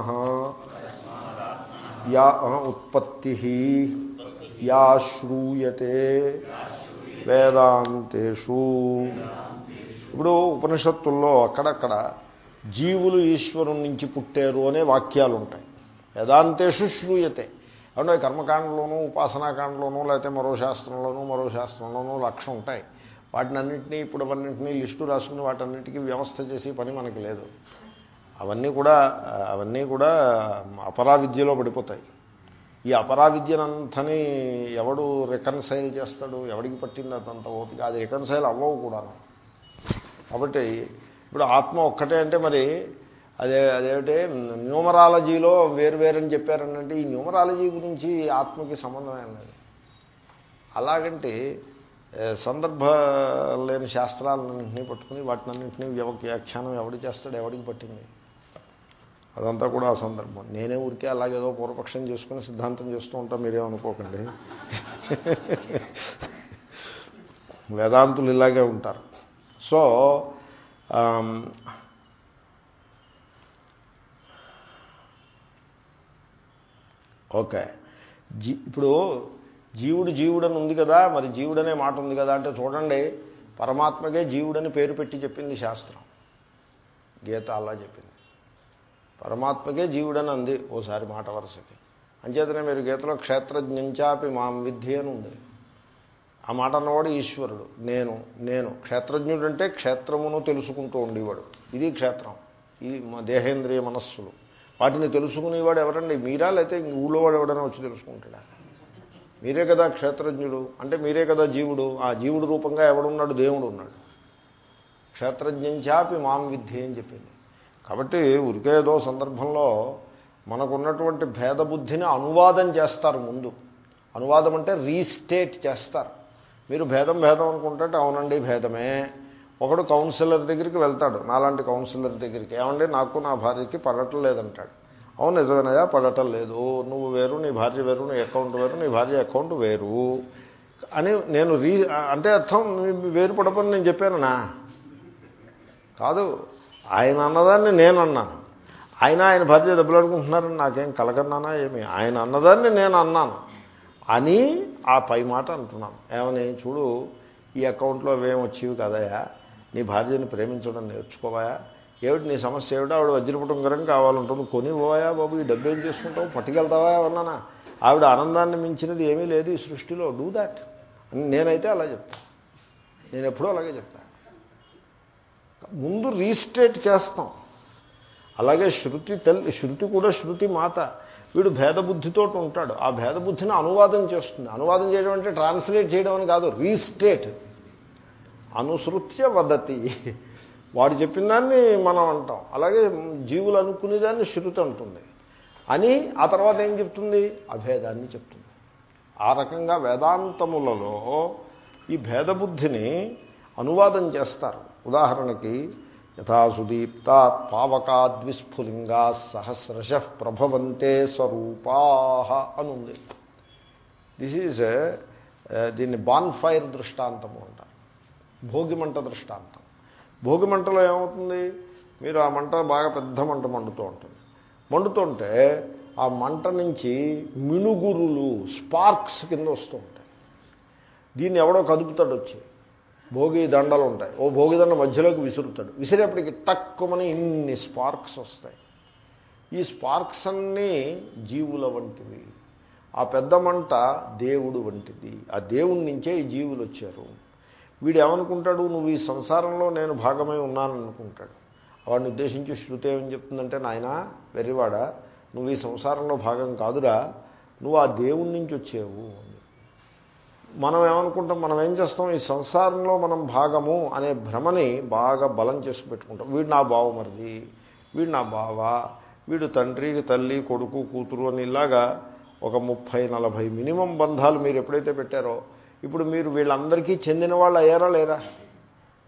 యా ఉత్పత్తి యా శ్రూయతే వేదాంతేషు. ఇప్పుడు ఉపనిషత్తుల్లో అక్కడక్కడ జీవులు ఈశ్వరుని నుంచి పుట్టారు అనే వాక్యాలు ఉంటాయి వేదాంతేషు శ్రూయతే. అంటే కర్మకాండలోనూ ఉపాసనాకాండలోనూ లేకపోతే మరో శాస్త్రంలోనూ మరో శాస్త్రంలోనూ లక్ష్యం ఉంటాయి వాటినన్నింటినీ ఇప్పుడు అవన్నింటినీ లిస్టు రాసుకుని వాటన్నిటికీ వ్యవస్థ చేసే పని మనకి లేదు. అవన్నీ కూడా అవన్నీ కూడా అపరావిద్యలో పడిపోతాయి. ఈ అపరావిద్యనంతని ఎవడు రికన్సైల్ చేస్తాడు ఎవడికి పట్టింది అదంత ఓపిక? అది రికన్సైల్ అవ్వవు కూడాను కాబట్టి ఇప్పుడు ఆత్మ ఒక్కటే అంటే మరి అదే అదేమిటి? న్యూమరాలజీలో వేరువేరని చెప్పారనంటే ఈ న్యూమరాలజీ గురించి ఆత్మకి సంబంధం ఏం లేదు. అలాగంటే సందర్భ లేని శాస్త్రాలన్నింటినీ పట్టుకుని వాటినన్నింటినీ వ్యాఖ్యానం ఎవడు చేస్తాడు ఎవడికి పట్టింది? అదంతా కూడా ఆ సందర్భం. నేనే ఊరికే అలాగేదో పూర్వపక్షం చేసుకుని సిద్ధాంతం చేస్తూ ఉంటాం మీరేమనుకోకండి వేదాంతులు ఇలాగే ఉంటారు. So okay. జీ ఇప్పుడు జీవుడు జీవుడని ఉంది కదా మరి జీవుడనే మాట ఉంది కదా అంటే చూడండి పరమాత్మకే జీవుడని పేరు పెట్టి చెప్పింది శాస్త్రం. గీత అలా చెప్పింది. పరమాత్మకే జీవుడని అంది ఓసారి మాట వరుసకి. అంచేతనే మీరు గీతలో క్షేత్రజ్ఞంచాపి మాం విద్ధి అని ఉంది. ఆ మాట అన్నవాడు ఈశ్వరుడు నేను నేను. క్షేత్రజ్ఞుడు అంటే క్షేత్రమును తెలుసుకుంటూ ఉండేవాడు. ఇది క్షేత్రం ఇది మా దేహేంద్రియ మనస్సులు. వాటిని తెలుసుకునేవాడు ఎవరండి? మీరా? లేకపోతే ఇంక ఊళ్ళో వాడు ఎవడైనా వచ్చి తెలుసుకుంటాడా? మీరే కదా క్షేత్రజ్ఞుడు? అంటే మీరే కదా జీవుడు? ఆ జీవుడు రూపంగా ఎవడున్నాడు? దేవుడు ఉన్నాడు. క్షేత్రజ్ఞంచాపి మాం విద్ధి అని చెప్పింది. కాబట్టి ఉరికేదో సందర్భంలో మనకున్నటువంటి భేదబుద్ధిని అనువాదం చేస్తారు ముందు. అనువాదం అంటే రీస్టేట్ చేస్తారు. మీరు భేదం భేదం అనుకుంటే అవునండి భేదమే. ఒకడు కౌన్సిలర్ దగ్గరికి వెళ్తాడు నాలాంటి కౌన్సిలర్ దగ్గరికి. ఏమండి నాకు నా భార్యకి పడటం లేదంటాడు. అవును నిజమేనయా పడటం లేదు. నువ్వు వేరు నీ భార్య వేరు నీ అకౌంట్ వేరు నీ భార్య అకౌంట్ వేరు. అని నేను రీ అంటే అర్థం వేరు పడపని నేను చెప్పానునా? కాదు ఆయన అన్నదాన్ని నేను అన్నాను ఆయన ఆయన భార్య డబ్బులు అడుగుకుంటున్నారని నాకేం కలగన్నానా ఏమి? ఆయన అన్నదాన్ని నేను అన్నాను. అని ఆ పై మాట అంటున్నాను. ఏమని? చూడు ఈ అకౌంట్లో అవేం వచ్చేవి కదయా నీ భార్యని ప్రేమించడం నేర్చుకోవాయా? ఏమిటి నీ సమస్య ఏమిటో? ఆవిడ వజ్రపుటుంగరం కావాలంటుంది. కొని పోయా బాబు? ఈ డబ్బు ఏం చేసుకుంటావు? పట్టుకెళ్తావా ఏమన్నానా ఆవిడ ఆనందాన్ని మించినది ఏమీ లేదు ఈ సృష్టిలో. Do that. అని నేనైతే అలా చెప్తాను నేను ఎప్పుడూ అలాగే చెప్తాను ముందు రీస్టేట్ చేస్తాం. అలాగే శృతి తల్లి శృతి కూడా శృతి మాత. వీడు భేదబుద్ధితో ఉంటాడు. ఆ భేదబుద్ధిని అనువాదం చేస్తుంది. అనువాదం చేయడం అంటే ట్రాన్స్లేట్ చేయడం అని కాదు రీస్టేట్. అనుసృత్య వదతి. వాడు చెప్పిన దాన్ని మనం అంటాం. అలాగే జీవులు అనుకునే దాన్ని శృతి అంటుంది. అని ఆ తర్వాత ఏం చెప్తుంది? అభేదాన్ని చెప్తుంది. ఆ రకంగా వేదాంతములలో ఈ భేదబుద్ధిని అనువాదం చేస్తారు. ఉదాహరణకి యథా సుదీప్తాత్ పావకాద్విస్ఫులింగా సహస్రశ ప్రభవంతే స్వరూపా అనుంది. దిస్ ఈజ్ uh, దీన్ని బాన్ఫైర్ దృష్టాంతము అంటారు భోగిమంట దృష్టాంతం. భోగిమంటలో ఏమవుతుంది? మీరు ఆ మంట బాగా పెద్ద మంట మండుతూ ఉంటుంది. మండుతుంటే ఆ మంట నుంచి మినుగురులు స్పార్క్స్ కింద వస్తూ ఉంటాయి. దీన్ని ఎవడో కదుపుతాడు వచ్చి. భోగి దండలు ఉంటాయి. ఓ భోగి దండ మధ్యలోకి విసురుతాడు. విసిరేపటికి తక్కువని ఇన్ని స్పార్క్స్ వస్తాయి. ఈ స్పార్క్స్ అన్నీ జీవుల వంటివి. ఆ పెద్ద మంట దేవుడు వంటిది. ఆ దేవుడి నుంచే ఈ జీవులు వచ్చారు. వీడు ఏమనుకుంటాడు? నువ్వు ఈ సంసారంలో నేను భాగమై ఉన్నాననుకుంటాడు. వాడిని ఉద్దేశించి శృతి ఏమని చెప్తుందంటే నాయన వెర్రివాడ నువ్వు ఈ సంసారంలో భాగం కాదురా. నువ్వు ఆ దేవుడి నుంచి వచ్చేవు. మనం ఏమనుకుంటాం? మనం ఏం చేస్తాం? ఈ సంసారంలో మనం భాగము అనే భ్రమని బాగా బలం చేసి పెట్టుకుంటాం. వీడు నా బావమరిది వీడు నా బావ వీడు తండ్రి తల్లి కొడుకు కూతురు అని ఇలాగా ఒక ముప్పై నలభై మినిమం బంధాలు మీరు ఎప్పుడైతే పెట్టారో ఇప్పుడు మీరు వీళ్ళందరికీ చెందిన వాళ్ళు అయ్యారా లేరా?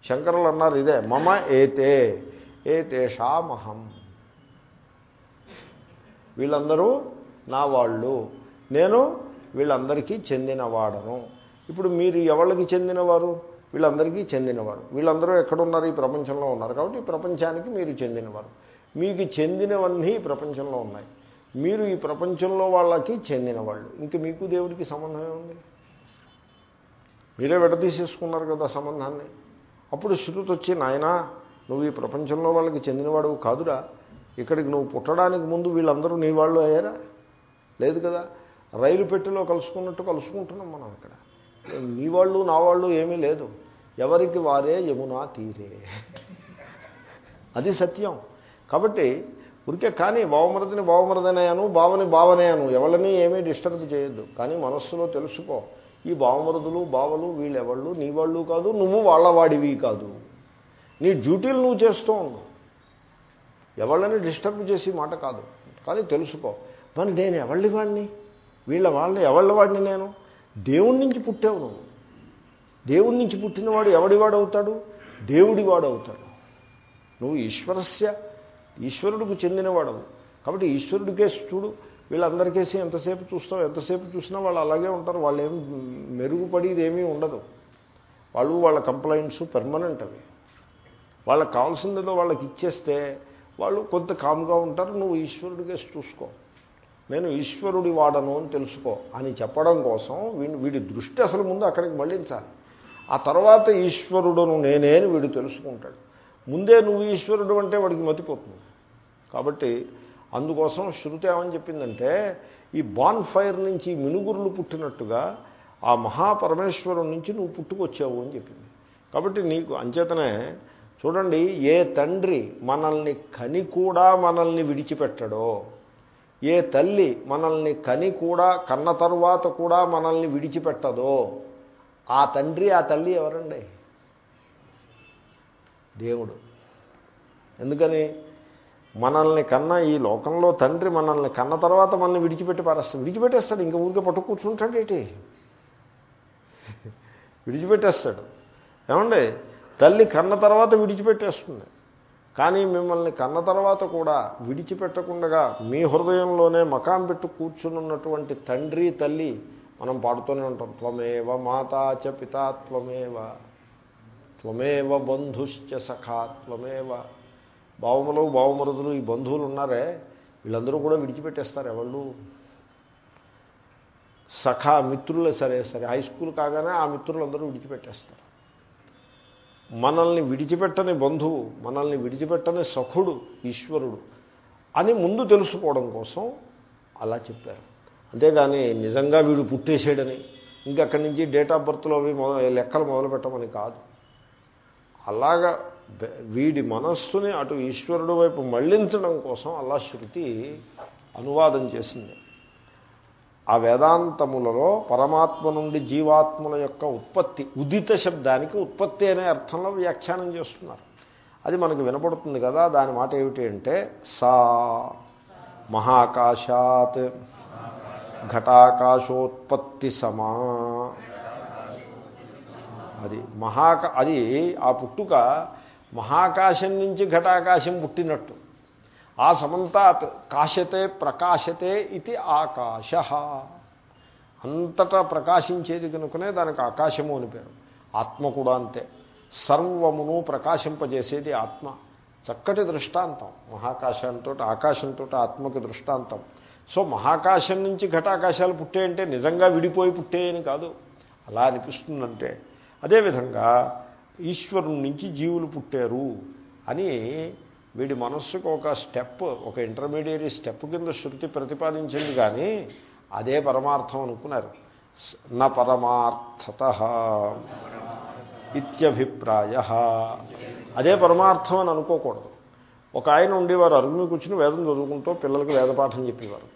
శంకరులు అన్నారు ఇదే మమ ఏతే ఏతేషామహం వీళ్ళందరూ నా వాళ్ళు. నేను వీళ్ళందరికీ చెందినవాడను. ఇప్పుడు మీరు ఎవరికి చెందినవారు? వీళ్ళందరికీ చెందినవారు. వీళ్ళందరూ ఎక్కడున్నారు? ఈ ప్రపంచంలో ఉన్నారు. కాబట్టి ఈ ప్రపంచానికి మీరు చెందినవారు. మీకు చెందినవన్నీ ఈ ప్రపంచంలో ఉన్నాయి. మీరు ఈ ప్రపంచంలో వాళ్ళకి చెందిన వాళ్ళు ఇంక మీకు దేవుడికి సంబంధం ఏముంది? మీరే విడదీసేసుకున్నారు కదా సంబంధాన్ని. అప్పుడు శృతి వచ్చి నాయన నువ్వు ఈ ప్రపంచంలో వాళ్ళకి చెందినవాడు కాదురా. ఇక్కడికి నువ్వు పుట్టడానికి ముందు వీళ్ళందరూ నీ వాళ్ళు అయ్యారా? లేదు కదా. రైలు పెట్టెలో కలుసుకున్నట్టు కలుసుకుంటున్నాం మనం ఇక్కడ. నీ వాళ్ళు నా వాళ్ళు ఏమీ లేదు. ఎవరికి వారే యమునా తీరే. అది సత్యం. కాబట్టి ఉరికే కానీ బావమరదిని బావమరదనయాను బావని బావనయాను ఎవరిని ఏమీ డిస్టర్బ్ చేయొద్దు. కానీ మనస్సులో తెలుసుకో ఈ బావమరుదులు బావలు వీళ్ళెవళ్ళు? నీ వాళ్ళు కాదు నువ్వు వాళ్ళవాడివి కాదు. నీ డ్యూటీలు నువ్వు చేస్తూ ఉన్నావు. ఎవళ్ళని డిస్టర్బ్ చేసి మాట కాదు. కానీ తెలుసుకో మరి నేను ఎవళ్ళి వాడిని? వీళ్ళ వాళ్ళని ఎవళ్ళ వాడిని నేను? దేవుడి నుంచి పుట్టావు నువ్వు. దేవుడి నుంచి పుట్టినవాడు ఎవడివాడు అవుతాడు దేవుడివాడు అవుతాడు నువ్వు ఈశ్వరస్య ఈశ్వరుడికి చెందినవాడవు. కాబట్టి ఈశ్వరుడికే చూడు వీళ్ళందరికేసి ఎంతసేపు చూస్తావు ఎంతసేపు చూసినా వాళ్ళు అలాగే ఉంటారు వాళ్ళు ఏం మెరుగుపడేది ఏమీ ఉండదు. వాళ్ళు వాళ్ళ కంప్లైంట్స్ పెర్మనెంట్ అవి. వాళ్ళకి కావాల్సిందిలో వాళ్ళకి ఇచ్చేస్తే వాళ్ళు కొంత కామ్గా ఉంటారు నువ్వు ఈశ్వరుడికే చూసుకో. నేను ఈశ్వరుడి వాడను అని తెలుసుకో అని చెప్పడం కోసం వీడి వీడి దృష్టి అసలు ముందు అక్కడికి మళ్ళించాలి. ఆ తర్వాత ఈశ్వరుడును నేనే అని వీడు తెలుసుకుంటాడు. ముందే నువ్వు ఈశ్వరుడు అంటే వాడికి మతిపోతుంది. కాబట్టి అందుకోసం శృతి ఏమని చెప్పిందంటే ఈ బాన్ ఫైర్ నుంచి మినుగురులు పుట్టినట్టుగా ఆ మహాపరమేశ్వరుడు నుంచి నువ్వు పుట్టుకొచ్చావు అని చెప్పింది. కాబట్టి నీకు అంచేతనే చూడండి ఏ తండ్రి మనల్ని కని కూడా మనల్ని విడిచిపెట్టడో ఏ తల్లి మనల్ని కని కూడా కన్న తరువాత కూడా మనల్ని విడిచిపెట్టదో? ఆ తండ్రి ఆ తల్లి ఎవరండి? దేవుడు. ఎందుకని? మనల్ని కన్న ఈ లోకంలో తండ్రి మనల్ని కన్న తర్వాత మనల్ని విడిచిపెట్టి పారేస్తాడు. విడిచిపెట్టేస్తాడు. ఇంకా ఊరికే పట్టు కూర్చుంటాడు ఏంటి? విడిచిపెట్టేస్తాడు. ఏమండి? తల్లి కన్న తర్వాత విడిచిపెట్టేస్తుంది. కానీ మిమ్మల్ని కన్న తర్వాత కూడా విడిచిపెట్టకుండా మీ హృదయంలోనే మకాం పెట్టు కూర్చునున్నటువంటి తండ్రి తల్లి మనం పాడుతూనే ఉంటాం. త్వమేవ మాతాచ చ పితా త్వమేవ. త్వమేవ బంధుశ్చ సఖా త్వమేవ. బావములు బావమరుదులు ఈ బంధువులు ఉన్నారే వీళ్ళందరూ కూడా విడిచిపెట్టేస్తారు ఎవళ్ళు? సఖా మిత్రులే సరే సరే. హై స్కూల్ కాగానే ఆ మిత్రులందరూ విడిచిపెట్టేస్తారు. మనల్ని విడిచిపెట్టని బంధువు మనల్ని విడిచిపెట్టని సఖుడు ఈశ్వరుడు అని ముందు తెలుసుకోవడం కోసం అలా చెప్పారు. అంతేగాని నిజంగా వీడు పుట్టేసాడని ఇంకక్కడి నుంచి డేట్ ఆఫ్ బర్త్లో అవి లెక్కలు మొదలు పెట్టమని కాదు. అలాగా వీడి మనస్సుని అటు ఈశ్వరుడు వైపు మళ్ళించడం కోసం అలా శృతి అనువాదం చేసింది. ఆ వేదాంతములలో పరమాత్మ నుండి జీవాత్మల యొక్క ఉత్పత్తి ఉదిత శబ్దానికి ఉత్పత్తి అనే అర్థంలో వ్యాఖ్యానం చేస్తున్నారు. అది మనకు వినపడుతుంది కదా దాని మాట ఏమిటి అంటే సా మహాకాశాత్ ఘటాకాశోత్పత్తి సమా. అది మహాక అది ఆ పుట్టుక మహాకాశం నుంచి ఘటాకాశం పుట్టినట్టు. ఆ సమంతాత్ కాశతే ప్రకాశతే ఇది ఆకాశ. అంతటా ప్రకాశించేది కనుకనే దానికి ఆకాశము అని పేరు. ఆత్మ కూడా అంతే. సర్వమును ప్రకాశింపజేసేది ఆత్మ. చక్కటి దృష్టాంతం. మహాకాశంతో ఆకాశంతో ఆత్మకి దృష్టాంతం. సో మహాకాశం నుంచి ఘటాకాశాలు పుట్టాయంటే నిజంగా విడిపోయి పుట్టేయని కాదు. అలా అనిపిస్తుందంటే అదేవిధంగా ఈశ్వరుని నుంచి జీవులు పుట్టారు అని వీడి మనస్సుకు ఒక స్టెప్ ఒక ఇంటర్మీడియట్ స్టెప్ కింద శృతి ప్రతిపాదించింది కానీ అదే పరమార్థం అనుకున్నారు. న పరమార్థత ఇత్యభిప్రాయ. అదే పరమార్థం అని అనుకోకూడదు. ఒక ఆయన ఉండేవారు అరుగుని కూర్చుని వేదం చదువుకుంటూ పిల్లలకు వేదపాఠం చెప్పేవారు.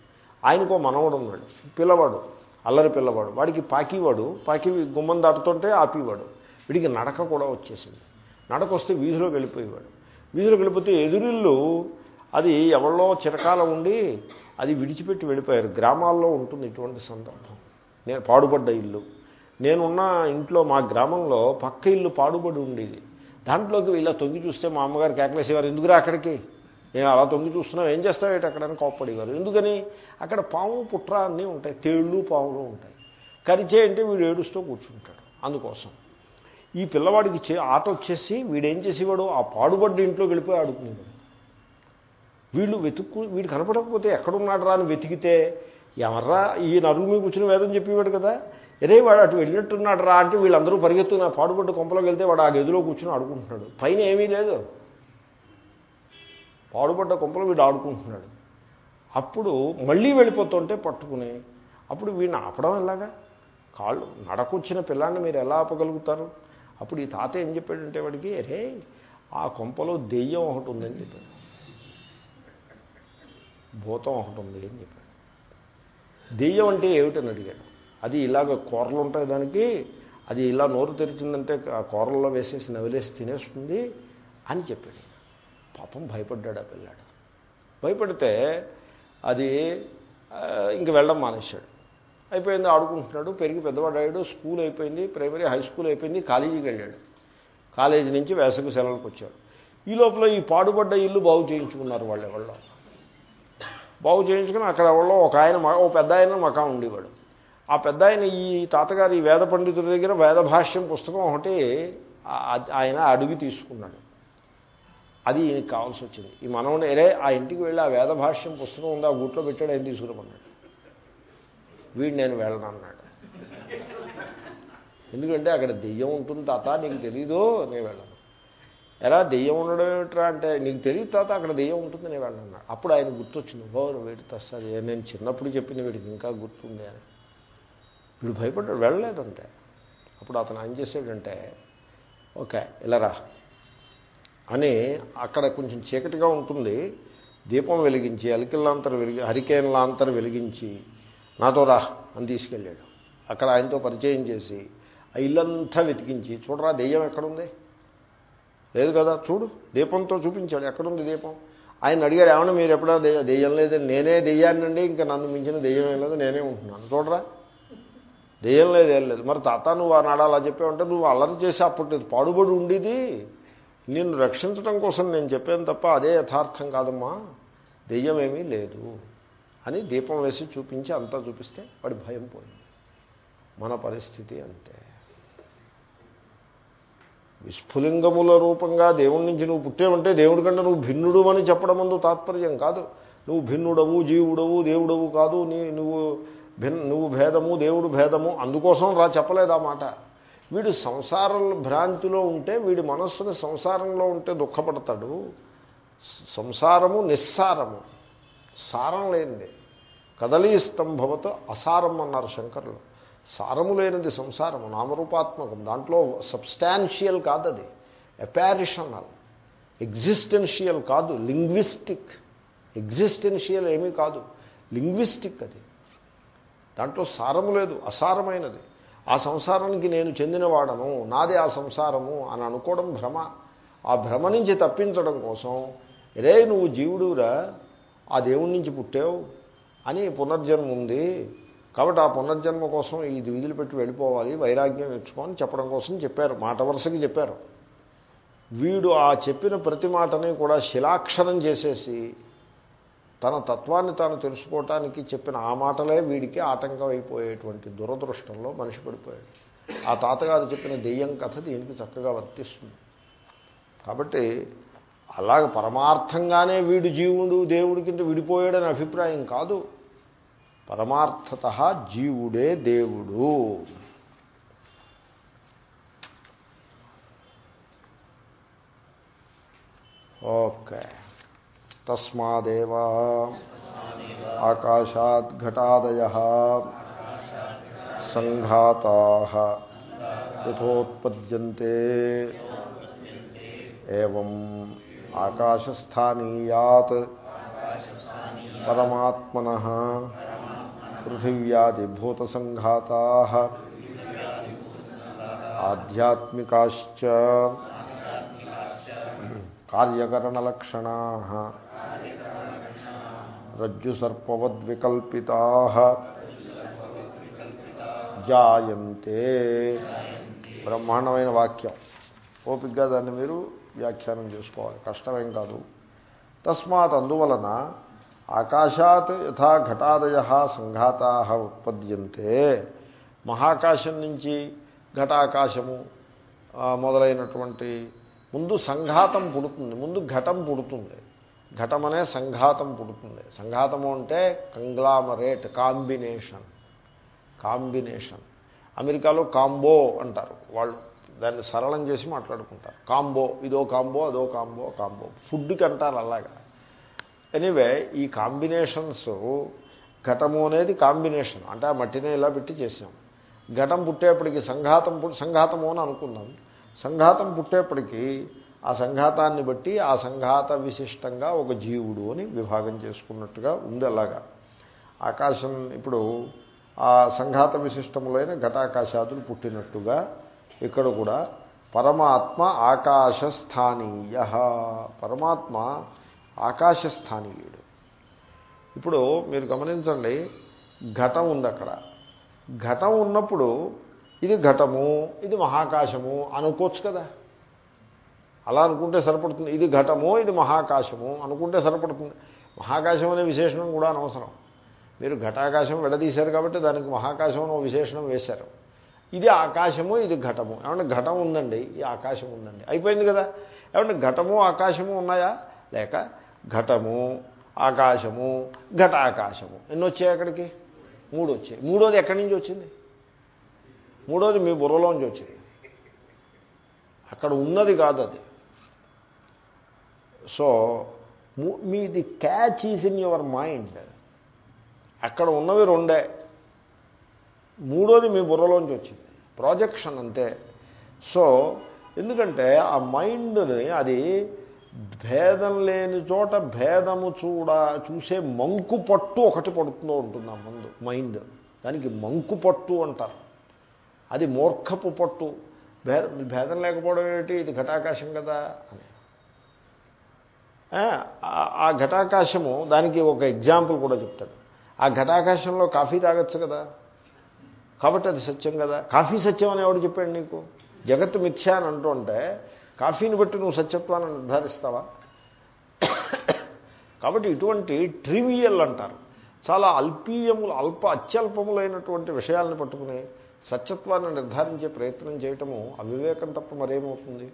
ఆయనకో మనవడు ఉన్నాడు పిల్లవాడు అల్లరి పిల్లవాడు. వాడికి పాకివాడు పాకి గుమ్మం దాటుతుంటే ఆపేవాడు. వీడికి నడక కూడా వచ్చేసింది. నడక వస్తే వీధిలోకి వెళ్ళిపోయేవాడు. వీధిలోకి వెళ్ళిపోతే ఎదురిల్లు అది ఎవరిలో చిరకాల ఉండి అది విడిచిపెట్టి వెళ్ళిపోయారు. గ్రామాల్లో ఉంటుంది ఇటువంటి సందర్భం. నేను పాడుపడ్డ ఇల్లు. నేనున్న ఇంట్లో మా గ్రామంలో పక్క ఇల్లు పాడుబడి ఉండేది. దాంట్లోకి ఇలా తొంగి చూస్తే మా అమ్మగారు కేకలేసేవారు ఎందుకురా అక్కడికి? నేను అలా తొంగి చూస్తున్నావు ఏం చేస్తావు అక్కడని కోప్పడేవారు. ఎందుకని? అక్కడ పాము పుట్ర అన్నీ ఉంటాయి తేళ్ళు పాములు ఉంటాయి. కరిచే అంటే వీడు ఏడుస్తూ కూర్చుంటాడు అందుకోసం. ఈ పిల్లవాడికి చే ఆట వచ్చేసి వీడేం చేసేవాడు ఆ పాడుబడ్డ ఇంట్లోకి వెళ్ళిపోయి ఆడుకునేవాడు. వీళ్ళు వెతుక్కు వీడు కనపడకపోతే ఎక్కడున్నాడు రా అని వెతికితే ఎవర్రా ఈ నరుగు మీద కూర్చుని వేదం చెప్పేవాడు కదా? ఎరే వాడు అటు వెళ్ళినట్టున్నాడు రా అంటే వీళ్ళందరూ పరిగెత్తున్న పాడుబడ్డ కొంపలోకి వెళ్తే వాడు ఆ గదిలో కూర్చుని ఆడుకుంటున్నాడు. పైన ఏమీ లేదు. పాడుబడ్డ కొంపలో వీడు ఆడుకుంటున్నాడు. అప్పుడు మళ్ళీ వెళ్ళిపోతుంటే పట్టుకుని అప్పుడు వీడిని ఆపడం ఎలాగా? కాళ్ళు నడకొచ్చిన పిల్లాన్ని మీరు ఎలా ఆపగలుగుతారు? అప్పుడు ఈ తాత ఏం చెప్పాడంటే వాడికి అరే ఆ కొంపలో దెయ్యం ఒకటి ఉందని చెప్పాడు. భూతం ఒకటి ఉంది అని చెప్పాడు. దెయ్యం అంటే ఏమిటని అడిగాడు. అది ఇలాగ కూరలు ఉంటాయి దానికి అది ఇలా నోరు తెరిచిందంటే ఆ కూరల్లో వేసేసి నవిలేసి తినేస్తుంది అని చెప్పాడు. పాపం భయపడ్డాడు ఆ పిల్లాడు. భయపడితే అది ఇంక వెళ్ళడం మానేశాడు. అయిపోయింది ఆడుకుంటున్నాడు పెరిగి పెద్దవాడాడు స్కూల్ అయిపోయింది ప్రైమరీ హై స్కూల్ అయిపోయింది కాలేజీకి వెళ్ళాడు. కాలేజీ నుంచి వేసవి సెలవులకు వచ్చాడు. ఈ లోపల ఈ పాడుపడ్డ ఇల్లు బాగు చేయించుకున్నారు వాళ్ళు ఎవరో. బాగు చేయించుకుని అక్కడ ఎవరో ఒక ఆయన ఓ పెద్ద ఆయన మకా ఉండేవాడు. ఆ పెద్ద ఆయన ఈ తాతగారు ఈ వేద పండితుడి దగ్గర వేద భాష్యం పుస్తకం ఒకటి ఆయన అడిగి తీసుకున్నాడు. అది ఈయనకి కావాల్సి వచ్చింది. ఈ మనవడు ఎరే ఆ ఇంటికి వెళ్ళి ఆ వేద భాష్యం పుస్తకం ఉంది? ఆ గూట్లో పెట్టాడు ఆయన తీసుకురమన్నాడు వీడు నేను వెళ్ళను అన్నాడు. ఎందుకంటే అక్కడ దెయ్యం ఉంటుంది తాత నీకు తెలీదు నేను వెళ్ళను. ఎలా దెయ్యం ఉండడం ఏమిట్రా అంటే నీకు తెలియదు తాత అక్కడ దెయ్యం ఉంటుంది నేను వెళ్ళను అప్పుడు ఆయన గుర్తొచ్చింది ఓ వీడి తస్సది నేను చిన్నప్పుడు చెప్పింది వీడికి ఇంకా గుర్తుంది అని. వీడు భయపడ్డాడు వెళ్ళలేదంతే. అప్పుడు అతను ఏం చేసాడంటే ఓకే ఇలా రా. అని అక్కడ కొంచెం చీకటిగా ఉంటుంది దీపం వెలిగించి అలికిల్లాంతరు వెలిగి హరికేన్లాంతరు వెలిగించి నాతో రా అని తీసుకెళ్ళాడు. అక్కడ ఆయనతో పరిచయం చేసి ఆ ఇల్లంతా వెతికించి చూడరా దెయ్యం ఎక్కడుంది? లేదు కదా చూడు దీపంతో చూపించాడు. ఎక్కడుంది దీపం? ఆయన అడిగాడు ఏమన్నా మీరు ఎప్పుడైనా దెయ్యం దెయ్యం లేదని? నేనే దెయ్యానండి ఇంకా నన్ను మించిన దెయ్యం ఏం లేదు నేనే ఉంటున్నాను. చూడరా దెయ్యం లేదు ఏం లేదు. మరి తాత నువ్వు ఆనాడు అలా చెప్పావంటే నువ్వు అల్లరి చేసి అప్పుడు పాడుబడి ఉండేది. నిన్ను రక్షించడం కోసం నేను చెప్పాను తప్ప అదే యథార్థం కాదమ్మా. దెయ్యం ఏమీ లేదు. అని దీపం వేసి చూపించి అంతా చూపిస్తే వాడి భయం పోయింది. మన పరిస్థితి అంతే. విస్ఫులింగముల రూపంగా దేవుడి నుంచి నువ్వు పుట్టేవంటే దేవుడి కంటే నువ్వు భిన్నుడు అని చెప్పడం ముందు తాత్పర్యం కాదు. నువ్వు భిన్నుడవు జీవుడవు దేవుడవు కాదు. నీ నువ్వు భిన్ నువ్వు భేదము దేవుడు భేదము అందుకోసం రా చెప్పలేదు ఆ మాట. వీడు సంసార భ్రాంతిలో ఉంటే వీడి మనస్సుని సంసారంలో ఉంటే దుఃఖపడతాడు. సంసారము నిస్సారము. సారం లేనిది. కదలీ స్తంభవతో అసారం అన్నారు శంకరులు. సారము లేనిది సంసారము నామరూపాత్మకం. దాంట్లో సబ్స్టాన్షియల్ కాదు అది అపారిషనల్ ఎగ్జిస్టెన్షియల్ కాదు లింగ్విస్టిక్ ఎగ్జిస్టెన్షియల్ ఏమీ కాదు లింగ్విస్టిక్ అది. దాంట్లో సారము లేదు అసారమైనది. ఆ సంసారానికి నేను చెందినవాడను నాదే ఆ సంసారము అని అనుకోవడం భ్రమ. ఆ భ్రమ నుంచి తప్పించడం కోసం రే నువ్వు జీవుడురా ఆ దేవుడి నుంచి పుట్టావు అని పునర్జన్మ ఉంది. కాబట్టి ఆ పునర్జన్మ కోసం ఇది విధులు పెట్టి వెళ్ళిపోవాలి వైరాగ్యం నేర్చుకోని చెప్పడం కోసం చెప్పారు. మాట వరుసకి చెప్పారు. వీడు ఆ చెప్పిన ప్రతి మాటని కూడా శిలాక్షరం చేసేసి తన తత్వాన్ని తాను తెలుసుకోవటానికి చెప్పిన ఆ మాటలే వీడికి ఆటంకం అయిపోయేటువంటి దురదృష్టంలో మనిషి పడిపోయాడు. ఆ తాతగారు చెప్పిన దెయ్యం కథ దీనికి చక్కగా వర్తిస్తుంది. కాబట్టి అలాగ పరమార్థంగానే వీడు జీవుడు దేవుడి కింద విడిపోయాడని అభిప్రాయం కాదు. పరమార్థత జీవుడే దేవుడు. ఓకే. తస్మాదేవ ఆకాశాద్ ఘటాదయ సంఘాతా యథోత్పద్యంతే. ఏం ఆకాశస్థానీయాత్ పరమాత్మన పృథివ్యాదిభూతసంఘాతా ఆధ్యాత్మికాశ్చ కార్యకరణలక్షణా రజ్జుసర్పవద్వికల్పితా జాయంతే బ్రహ్మాండమైన వాక్యం ఓపిక్గా దాన్ని మీరు వ్యాఖ్యానం చేసుకోవాలి. కష్టమేం కాదు. తస్మాత్ అందువలన ఆకాశాత్ యథా ఘటాదయ సంఘాతా ఉత్పద్యంతే. మహాకాశం నుంచి ఘటాకాశము మొదలైనటువంటి ముందు సంఘాతం పుడుతుంది. ముందు ఘటం పుడుతుంది. ఘటమనే సంఘాతం పుడుతుంది. సంఘాతము అంటే కంగ్లామరేట్ కాంబినేషన్. కాంబినేషన్. అమెరికాలో కాంబో అంటారు వాళ్ళు. దాన్ని సరళం చేసి మాట్లాడుకుంటారు. కాంబో ఇదో కాంబో అదో కాంబో కాంబో. ఫుడ్కి అంటారు అలాగా. ఎనీవే ఈ కాంబినేషన్స్ ఘటము అనేది కాంబినేషన్. అంటే ఆ మట్టినే ఇలా పెట్టి చేసాం ఘటం పుట్టేప్పటికి సంఘాతం సంఘాతము అని అనుకుందాం. సంఘాతం పుట్టేప్పటికీ ఆ సంఘాతాన్ని బట్టి ఆ సంఘాత విశిష్టంగా ఒక జీవుడు అని విభాగం చేసుకున్నట్టుగా ఉంది అలాగా. ఆకాశం ఇప్పుడు ఆ సంఘాత విశిష్టములైన ఘటాకాశాదులు పుట్టినట్టుగా ఇక్కడ కూడా పరమాత్మ ఆకాశస్థానీయ. పరమాత్మ ఆకాశస్థానీయుడు. ఇప్పుడు మీరు గమనించండి ఘటం ఉంది అక్కడ. ఘటం ఉన్నప్పుడు ఇది ఘటము ఇది మహాకాశము అనుకోవచ్చు కదా. అలా అనుకుంటే సరిపడుతుంది. ఇది ఘటము ఇది మహాకాశము అనుకుంటే సరిపడుతుంది. మహాకాశం అనే విశేషణం కూడా అనవసరం. మీరు ఘటాకాశం విడదీశారు కాబట్టి దానికి మహాకాశం అనే విశేషణం వేశారు. ఇది ఆకాశము ఇది ఘటము. ఏమంటే ఘటం ఉందండి ఈ ఆకాశం ఉందండి. అయిపోయింది కదా? ఏమంటే ఘటము ఆకాశము ఉన్నాయా? లేక ఘటము ఆకాశము ఘటాకాశము. ఎన్ని వచ్చాయి అక్కడికి? మూడు వచ్చాయి మూడోది ఎక్కడి నుంచి వచ్చింది? మూడోది మీ బుర్రలోంచి వచ్చింది. అక్కడ ఉన్నది కాదు అది. సో మీది catch is in your mind. అక్కడ ఉన్నవి రెండే. మూడోది మీ బుర్రలోంచి వచ్చింది. ప్రాజెక్షన్ అంతే. సో ఎందుకంటే ఆ మైండ్ని అది భేదం లేని చోట భేదము చూడ చూసే మంకు పట్టు ఒకటి పడుతుందో ఉంటుంది ఆ ముందు మైండ్ దానికి మంకు పట్టు అంటారు. అది మూర్ఖపు పట్టు. భేద భేదం లేకపోవడం ఏమిటి ఇది ఘటాకాశం కదా అని. ఆ- ఘటాకాశము దానికి ఒక ఎగ్జాంపుల్ కూడా చెప్తాడు ఆ ఘటాకాశంలో కాఫీ తాగొచ్చు కదా? కాబట్టి అది సత్యం కదా. కాఫీ సత్యం అని ఎవడు చెప్పాడు నీకు? జగత్తు మిథ్యా అని అంటుంటే కాఫీని బట్టి నువ్వు సత్యత్వాన్ని నిర్ధారిస్తావా? కాబట్టి ఇటువంటి ట్రివియల్ అంటారు. చాలా అల్పీయములు అల్ప అత్యల్పములైనటువంటి విషయాలను పట్టుకుని సత్యత్వాన్ని నిర్ధారించే ప్రయత్నం చేయటము అవివేకం తప్ప మరేమవుతుంది?